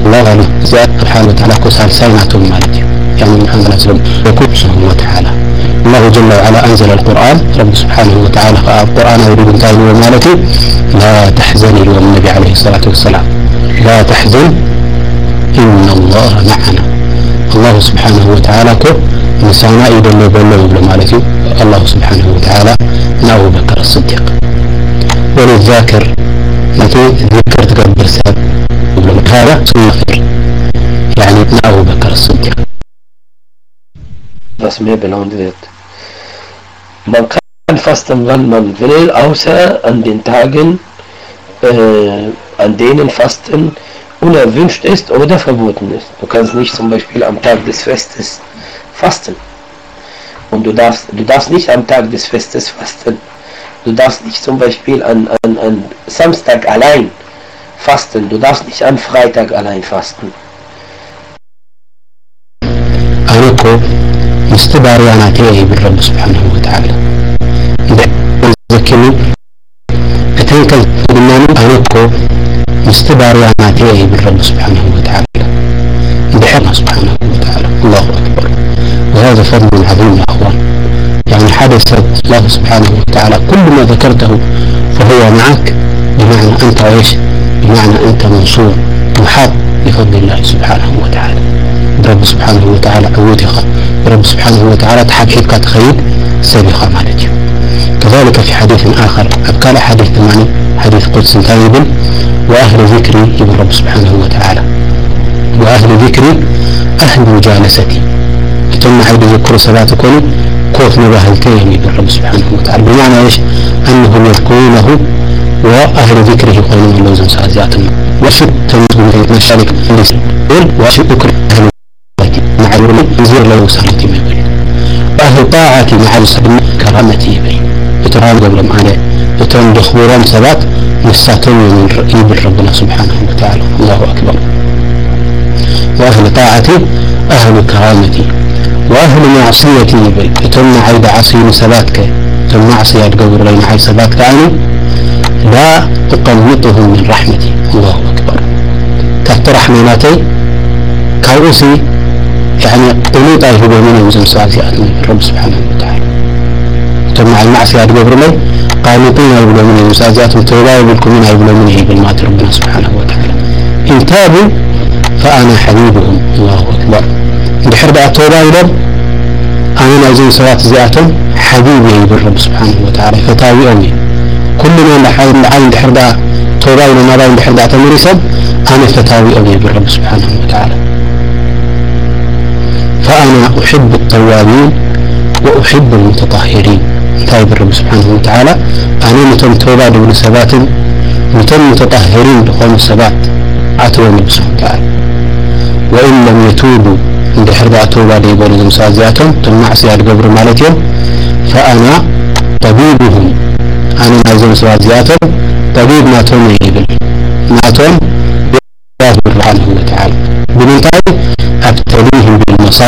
الله غني سبحانه وتعالى كوسال سايناتهم مالتي يعني محمد صلى يكون سبحانه وتعالى الله جل وعلا أنزل القرآن. رب سبحانه وتعالى القرآن يريد أن تعالى ومالتي لا تحزن النبي عليه الصلاة والسلام. لا تحزن. إن الله معنا. الله سبحانه وتعالى كو نسانا يدل بلو مالتي الله سبحانه وتعالى من أبو بكر الصديق. وللذاكر التي ذكرت قبل سبب. هذا خير. يعني من أبو بكر الصديق. das mehr belohnt wird. Man kann fasten, wann man will, außer an den Tagen, äh, an denen Fasten unerwünscht ist oder verboten ist. Du kannst nicht zum Beispiel am Tag des Festes fasten. Und du darfst, du darfst nicht am Tag des Festes fasten. Du darfst nicht zum Beispiel an, an, an Samstag allein fasten. Du darfst nicht am Freitag allein fasten. Hallo, مستباري أنا تيه بالرب وتعالى. ذكرني أتيك قلنا أنا كو مستباري أنا تيه بالرب سبحانه وتعالى. بحرنا سبحانه وتعالى. الله أكبر. وهذا فضل عظيم يا أخوان. يعني حدث الله سبحانه وتعالى كل ما ذكرته فهو معك بمعنى أنت إيش؟ بمعنى أنت منصور محاط بفضل الله سبحانه وتعالى. رب سبحانه وتعالى عودها رب سبحانه وتعالى حبك تخيل سابقا مالك. كذلك في حديث آخر أبكال حديث ثماني حديث قدس طيب وأهل ذكري يقول رب سبحانه وتعالى. وأهل ذكري أهل مجالستي ثم عيد يذكر صلاتكم كوف نباهلتين يقول رب سبحانه وتعالى. بمعنى إيش؟ أنهم يذكرونه وأهل ذكره يقولون اللوزن سازياتهم وشد تنزل من الشرك وشد أكر أهل مع الوزير له سالتي ما يقول وأهل طاعتي مع السبن كرامتي يبين بترام قبل معنا بترام دخوران سبات نساتهم من رئيب ربنا سبحانه وتعالى. الله أكبر. وأهل طاعتي أهل كرامتي. وأهل معصيتي يبين بترام عيد عصي سباتك تم معصية قبل لين عيد سباتك عني لا أقنطهم من رحمتي. الله أكبر. تحت رحمتي كاوسي يعني قنوط أي هو من يوزن سؤال من الرب سبحانه وتعالى. ثم مع المعصية قبر لي قانطين يقولوا من توبة يقولكم من يقولوا من يقول ما ربنا سبحانه وتعالى. إن تابوا فأنا حبيبهم. الله أكبر. بحر بقى توبة يقول أنا نازل سوات زياتهم حبيبي يقول الرب سبحانه وتعالى. فتاوي أمي. كل ما لحال لحال بحر بقى توبة ولا ما بحر بقى تمر سب أنا فتاوي أمي بالرب سبحانه وتعالى. فأنا أحب التوابين وأحب المتطهرين. تايب الرب سبحانه وتعالى أنا متم توبة دون سبات متم متطهرين دخول السبات. أتوى النبي سبحانه وتعالى. وإن لم يتوبوا عند حرب توبة ليقول لهم سازياتهم تم معصية القبر مالتهم فأنا طبيبهم. أنا نازل سازياتهم طبيب ما توم يقبل ما توم؟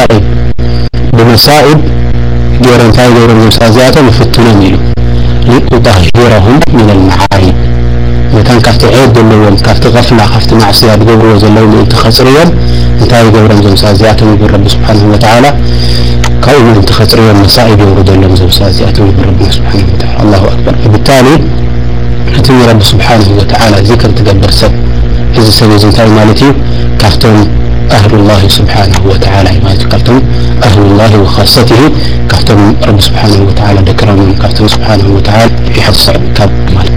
بالمصائب بمصائب جيران تاي جيران مسازاتهم يفتون ميلو لأطهرهم من المعايب مكان كافت عيد دلوهم كافت غفلة كافت معصية بقبروا زلهم انت خسريهم انتهى قبرهم زمسا زياتهم يقول رب سبحانه وتعالى كون انت خسريهم مصائب يورد لهم زمسا زياتهم يقول رب سبحانه وتعالى. الله أكبر. فبالتالي اتم رب سبحانه وتعالى ذكر تقبر سب. إذا سبي زنتاي مالتي كافتهم أهل الله سبحانه وتعالى. الله وخاصته كفتم ካብቶም ረቢ ስብሓን ወተላ ደክረሞም ካብቶም ስብሓን ወተላ ይሕፍሶም كتاب مال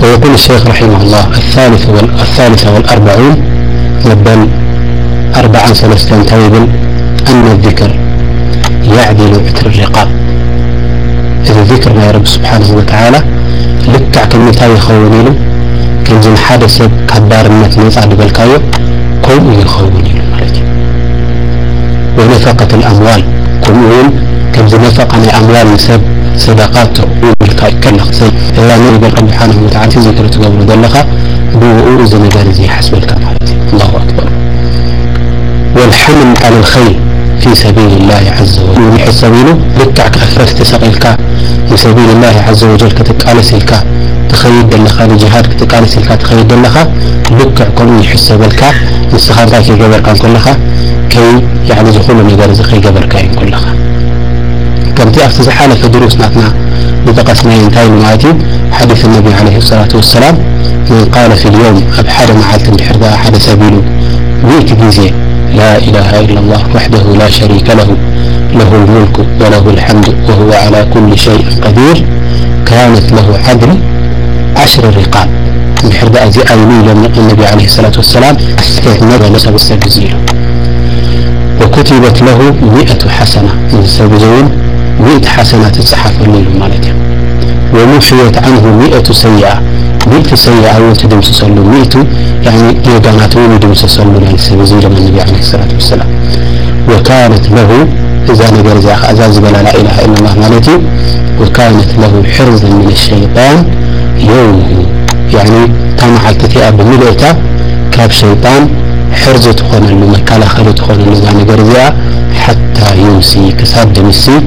ويقول الشيخ رحمه الله الثالث والثالثة والأربعون لبن أربعا ثلاثة تويبل أن الذكر يعدل عتر الرقاب. إذا ذكر يا رب سبحانه وتعالى لكع كلمتا يخون له كنزن حادث كبار النت نيصع دبلكايو كوم يخون ونفقة الأموال. كمون كم نفقة الأموال سب صدقات كلخ. إلا نريد الرب سبحانه وتعالى في تقبل دلخة بوؤو إذا زي حسب الكمالتي الله أكبر. والحمل على الخير في سبيل الله عز وجل. ومحي السبيل. لتعك أفرست سقيلك. في سبيل الله عز وجل كتك على سلكة. تخيد لك لجهاد كتقالس لك تخيد لك لكع كم يحسب لك جبر كان كلها كي يعني دخول نجار زخي جبر كاين كلها كم تأخذ حالة في دروس ناتنا بتقسنا ينتهي المعاتي حديث النبي عليه الصلاة والسلام من قال في اليوم أبحر معالة بحردا أحد سبيله مئة جزية لا إله إلا الله وحده لا شريك له. له الملك وله الحمد وهو على كل شيء قدير. كانت له عدل عشر رقاب. بحرد أزي أيمي النبي عليه الصلاة والسلام استثنى نسب السجزية وكتبت له مئة حسنة. من السجزون مئة حسنة تصحف الليل مالتها. ومحيت عنه مئة سيئة. مئة سيئة وتدمس صلوا مئة يعني يقانات ويدمس صلوا يعني سبزي لما النبي عليه الصلاة والسلام. وكانت له إذا نقر إذا أزاز بلا لا إله إلا الله مالتي وكانت له حرزا من الشيطان يومه يعني طمع التتيئة بملئتا كاب شيطان حرز تخون له مكالا خلو تخون نقر إذا حتى يمسي كساد دمسي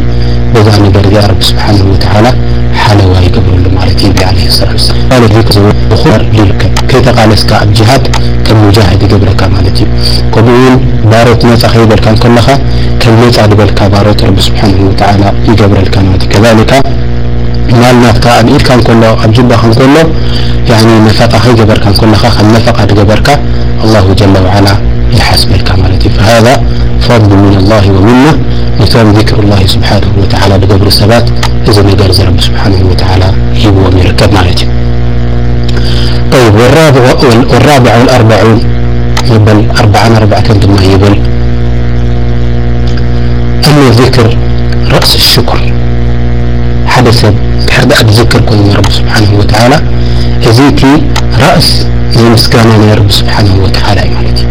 بذا نقر إذا رب سبحانه وتعالى حلوة يقبل له مالتي بي عليه الصلاة والسلام. قال ذيك بخور للك كي تقال اسكا الجهاد كمجاهد قبلك مالتي كمون باروت نيتا خيبر كان كلها كم نيتا دبلك باروت رب سبحانه مالنا كأبيد كان كله أبجبه كان كله يعني نفقة خي جبر كان كلها خم نفقة جبرك. الله جل وعلا يحسب الكمالة فهذا فضل من الله ومنه يتم ذكر الله سبحانه وتعالى بقبر الثبات. إذا نقر رب سبحانه وتعالى يبوى مركب مالتي طيب والرابع والرابع والأربعون. يبل أربعة أربعة دم يبل. أن الذكر رأس الشكر. حدث بحرد أتذكر كل رب سبحانه وتعالى. أزيكي رأس زي مسكانا يا رب سبحانه وتعالى مالتي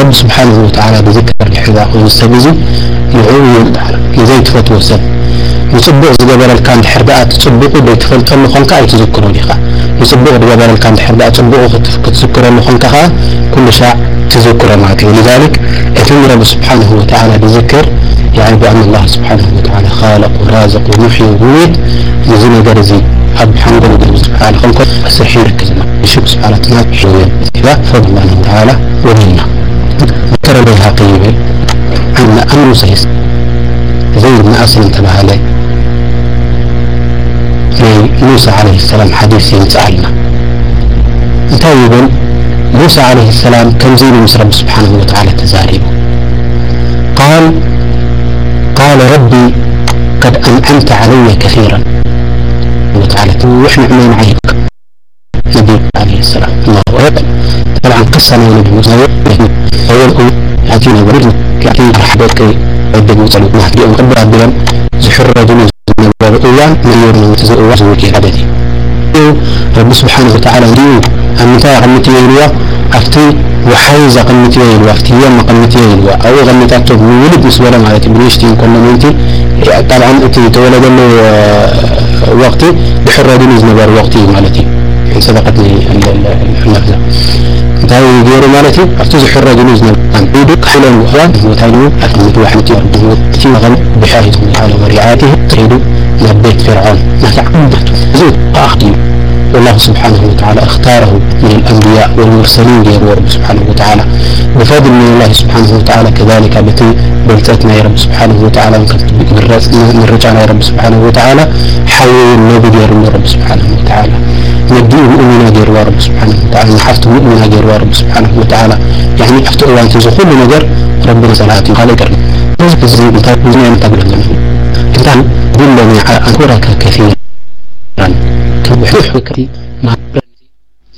رب سبحانه وتعالى بذكر الحذاء ومستبزي يعوي تعالى إذا يتفتوى سب الكان حرداء تصبغ بي تفلت له خنكا أي تذكروا لها يصبغ زجبر الكان حرداء تصبغ تذكر له خنكا كل شاء تذكر معك ولذلك أتم رب سبحانه وتعالى بذكر يعني بأن الله سبحانه وتعالى خالق ورازق ومحيي وميت نزل درزي أب حمد الله سبحانه خلقه أسرحين ركزنا يشوف سبحانه وتعالى شوية. إذا فضل الله تعالى. ومنا ذكر البيهقي أن أمر سيس زيد بن أسلم انتبه عليه. موسى عليه السلام حديث ينسألنا طيب موسى عليه السلام كم زين مصر رب سبحانه وتعالى تزاريبه. قال قال ربي قد أنعمت علي كثيرا. وتعالى وإحنا عمين عليك نبي عليه السلام الله أكبر. طبعا قصة من نبي موسى أول يعطينا ورد يعطينا حبيك عدة موسى ما في يوم قبل عبدالله زحر رجل نبي أوان من يوم تزوج زوجي عددي رب سبحانه وتعالى ديو أمتا غمتي يلوى أفتي وحيز قمتي يلوى أفتي يوم قمتي يلوى أو غمتات ولد نسبة مالتي بنيشتين كل منتي طبعا أنت تولد له وقتي بحر دين نبر وقتي مالتي. يعني صدقتني النفذة تاي غير مالتي أفتز حر دين نبر عيدك حلم وهوان وتاينو أكمل وحنتي وتي غم بحاجة تعالى ورعايته تريد نبيت فرعون ما تعقدت زود أخدي والله سبحانه وتعالى اختاره من الأنبياء والمرسلين غير رب سبحانه وتعالى بفضل من الله سبحانه وتعالى كذلك بتي بلتتنا يا رب سبحانه وتعالى من رجعنا يا رب سبحانه وتعالى حول النبي غير رب سبحانه وتعالى نديه مؤمنا غير رب سبحانه وتعالى. نحفت مؤمنا غير رب سبحانه وتعالى. يعني حفت أوان تزو كل نجر ربنا صلاة قال يقرن بس بزي بتاع بزي أنت قبل كتان دلني أنكرك كثيرا. كبحوح كثير ما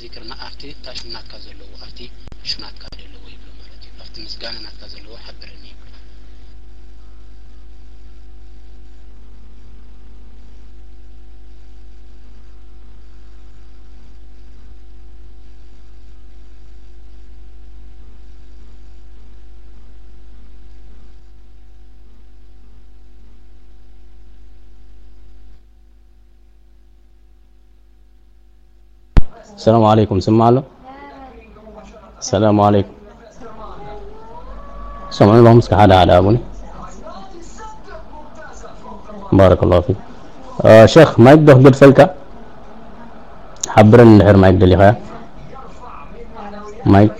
ذكرنا أفتي تاشمنات كازلو أفتي شمنات كازلو يبلو مالتي أفتي مسجانا نات كازلو حبرني السلام عليكم سمع له السلام عليكم. سمعنا الله مسك حالة على أبوني بارك الله فيك. آه شيخ ما يقدر قد فلكا حبرن الحر ما يقدر لي مايك.